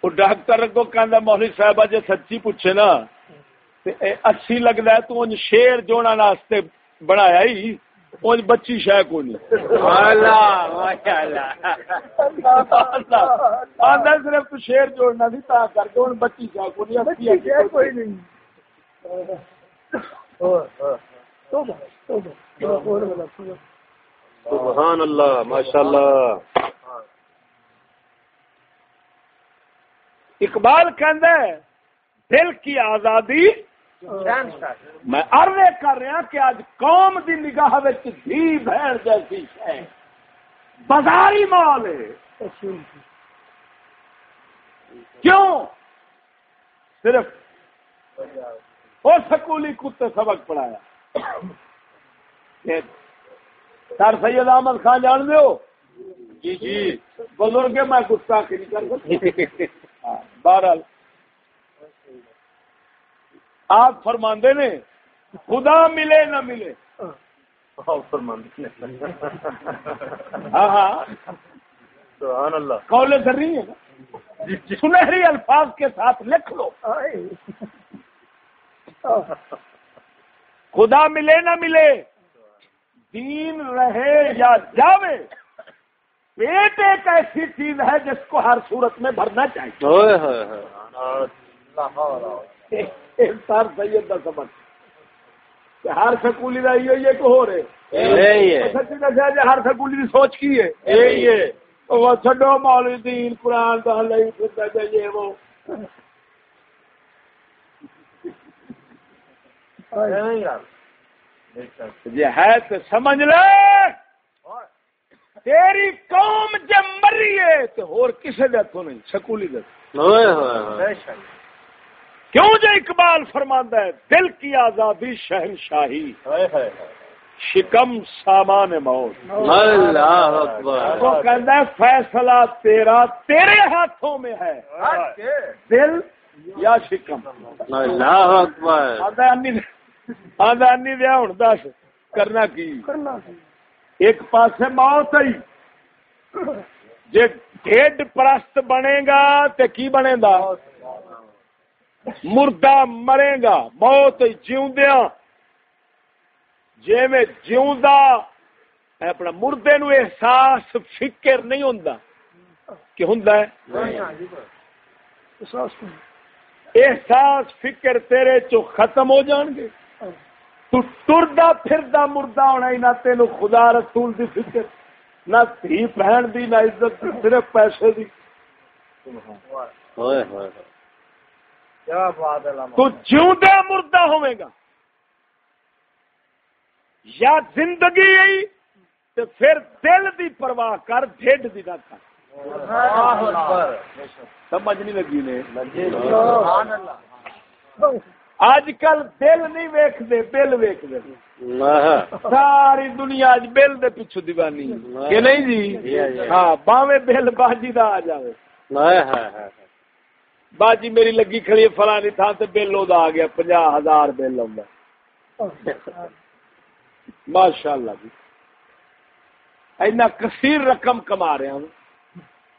وہ ڈاکٹر کو کہندا مولوی صاحب جے سچی پوچھے نا۔ تے اے اچھی لگدا ہے تو انج شیر جوڑا واسطے بنایا ہی۔ بچی شے کو نہیں۔ اللہ آندا صرف تو شیر جوڑنا سی تا کر کے ہن بچی شے کو نہیں کوئی نہیں۔ سبحان اللہ ماشاء اللہ اقبال کہندا ہے دل کی آزادی میں عرض کر رہا کہ آج قوم دی نگاہ وچ دھی بہن جیسی ہے۔ بازاری مال ہے۔ کیوں؟ صرف وہ سکولی کتے سبق پڑھایا۔ سر سید احمد خان جان دیو جی جی۔ بزرگ میں گستاخی نہیں کر سکتا۔ ہاں، بہرحال آپ فرماندے نے خدا ملے نہ ملے۔ ہاں ہاں۔ سبحان اللہ۔ کالے کر رہی ہے نا۔ سنہری الفاظ کے ساتھ لکھ لو۔ خدا ملے نہ ملے دین رہے یا جاوے پیٹ ایک ایسی چیز ہے جس کو ہر صورت میں بھرنا چاہیے۔ سر سید کا سبق۔ کہ ہر سکولی کا یہ کہ ہو رہے۔ یہی ہے۔ سچی دسیا جی ہر سکولی کی سوچ کی ہے۔ چھڈو مولوی دین قرآن تو لئی پھرتا جائیے وہ۔ جی ہے تو سمجھ لے۔ تیری قوم جب مری ہے تو اور کسے نہیں سکولی کیوں جو اقبال فرماندا ہے؟ دل کی آزادی شہنشاہی شکم سامان موت۔ اللہ اکبر۔ وہ کہتا ہے فیصلہ تیرا تیرے ہاتھوں میں ہے۔ دل یا شکم؟ اللہ اکبر۔ آدھا انی آدھا انی دیا ہوں دس۔ کرنا کی؟ کرنا ایک پاسے موت آئی۔ جے ڈیڈ پرست بنے گا تے کی بنے گا؟ مردہ مرے گا موت جیوندیاں۔ جے میں جیوندا اپنا مردے نو احساس فکر نہیں ہوندا۔ کہ ہوندا ہے؟ احساس فکر تیرے چو ختم ہو جان گے۔ تو ٹردا پھردا مردہ ہونا ہی نہ تینو خدا رسول دی فکر نہ دھی بہن دی نہ عزت دی صرف پیسے دی۔ تو جیوندہ مردہ ہوئے گا۔ یا زندگی آئی تو پھر دل دی پرواہ کر ڈھڈ دی نہ کر۔ سمجھ نہیں لگی نے اج کل دل نہیں ویک دے بل ویک دے ساری دنیا اج بل دے پیچھے دیوانی۔ کہ نہیں جی؟ ہاں۔ باویں بل باجی دا آ جاوے۔ باجی میری لگی کھڑی ہے فلانی تھان تے بل او آ گیا 50000 بل آوندا ماشاء اللہ جی۔ اینا کثیر رقم کما رہے ہوں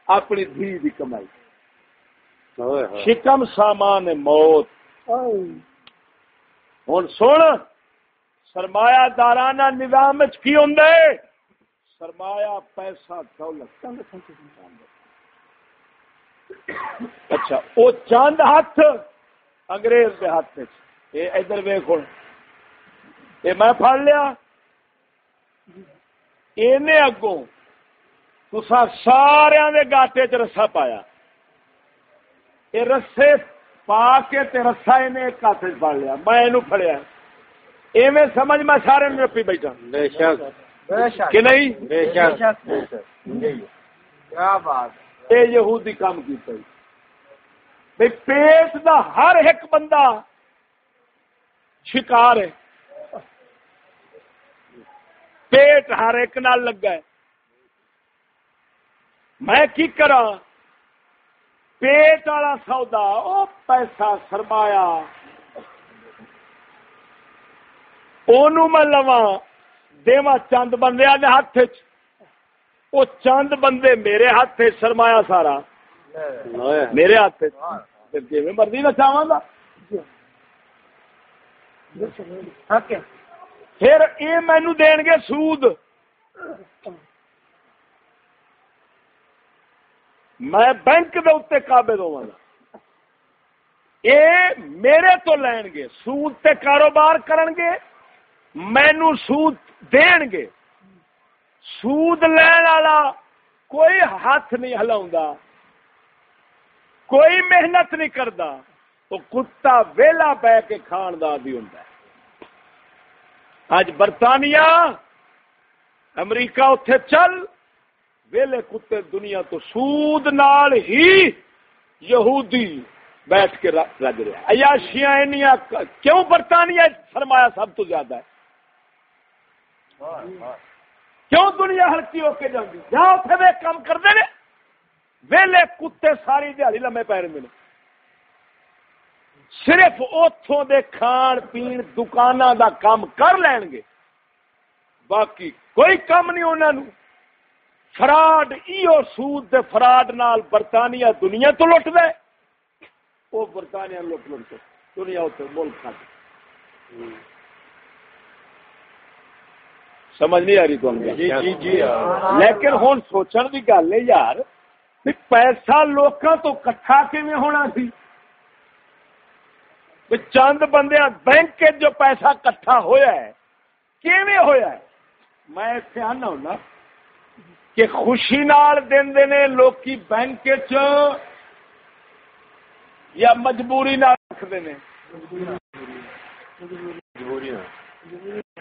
اپنی دھی دی کمائی۔ شکم سامان موت۔ ہوں سن سرمایہ دارانہ نظام وچ کی ہوں سرمایہ پیسہ دولت۔ اچھا وہ چند ہاتھ انگریز کے ہاتھ یہ ادھر ویخ ہوں یہ میں پڑ لیا۔ اینے اگوں تسا سارا دے گاٹے چ رسا پایا۔ یہ رسے پا کے تے رسا اینے ایک ہاتھ چ پڑ لیا۔ میں اینو پھڑیا۔ ایویں سمجھ میں سارے رپی بیٹھا۔ بے شک۔ کہ نہیں؟ بے شک۔ کیا بات اے یہودی کام کیتا جی بھئی پیٹ دا ہر ایک بندہ شکار ہے۔ پیٹ ہر ایک نال لگا ہے۔ میں کی کرا پیٹ والا سودا، او پیسہ سرمایا اونوں میں لواں، دیواں چند بندے دے ہاتھ چ وہ چند بندے میرے ہاتھ سرمایا سارا۔ میرے ہاتھ جی مرضی نہ چاہاں گا۔ پھر یہ مینو دین گے سود۔ میں بینک دے اتنے قابل ہوا یہ میرے تو لین گے، سود تے کاروبار کرن گے مینو سود دین گے۔ سود لین والا کوئی ہاتھ نہیں ہلا کوئی محنت نہیں کرتا وہ کتا ویلا بہ کے کھان کا بھی ہوں اج برطانیہ، امریکہ اتے چل، ویلے کتے دنیا تو سود نال ہی یہودی بیٹھ کے رج رہا عیاشیاں اینیاں کیوں برطانیہ سرمایہ سب تو زیادہ ہے؟ ہاں، ہاں۔ کیوں دنیا ہلکی ہو کے جاندی؟ جا اتنے وے کام کرتے ہیں۔ ویلے کتے ساری دیہی لمے پی رہے صرف اتوں دے کھان پین دکان دا کام کر لین گے۔ باقی کوئی کام نہیں انہوں فراڈ ایو سود دے فراڈ نال برطانیہ دنیا تو لٹ دے۔ وہ برطانیہ لٹ لٹ کے دنیا اتنے ملک کھا سمجھ نہیں آ رہی تم جی جی جی لیکن ہوں سوچن کی گل ہے یار پیسہ لوکاں تو کٹھا کیویں ہونا سی؟ چند بندے بینک کے جو پیسہ کٹھا ہویا ہے کیویں ہویا ہے؟ میں اتنے آنا ہونا کہ خوشی نال دے نے لوکی بینک چ یا مجبوری نال رکھتے ہیں۔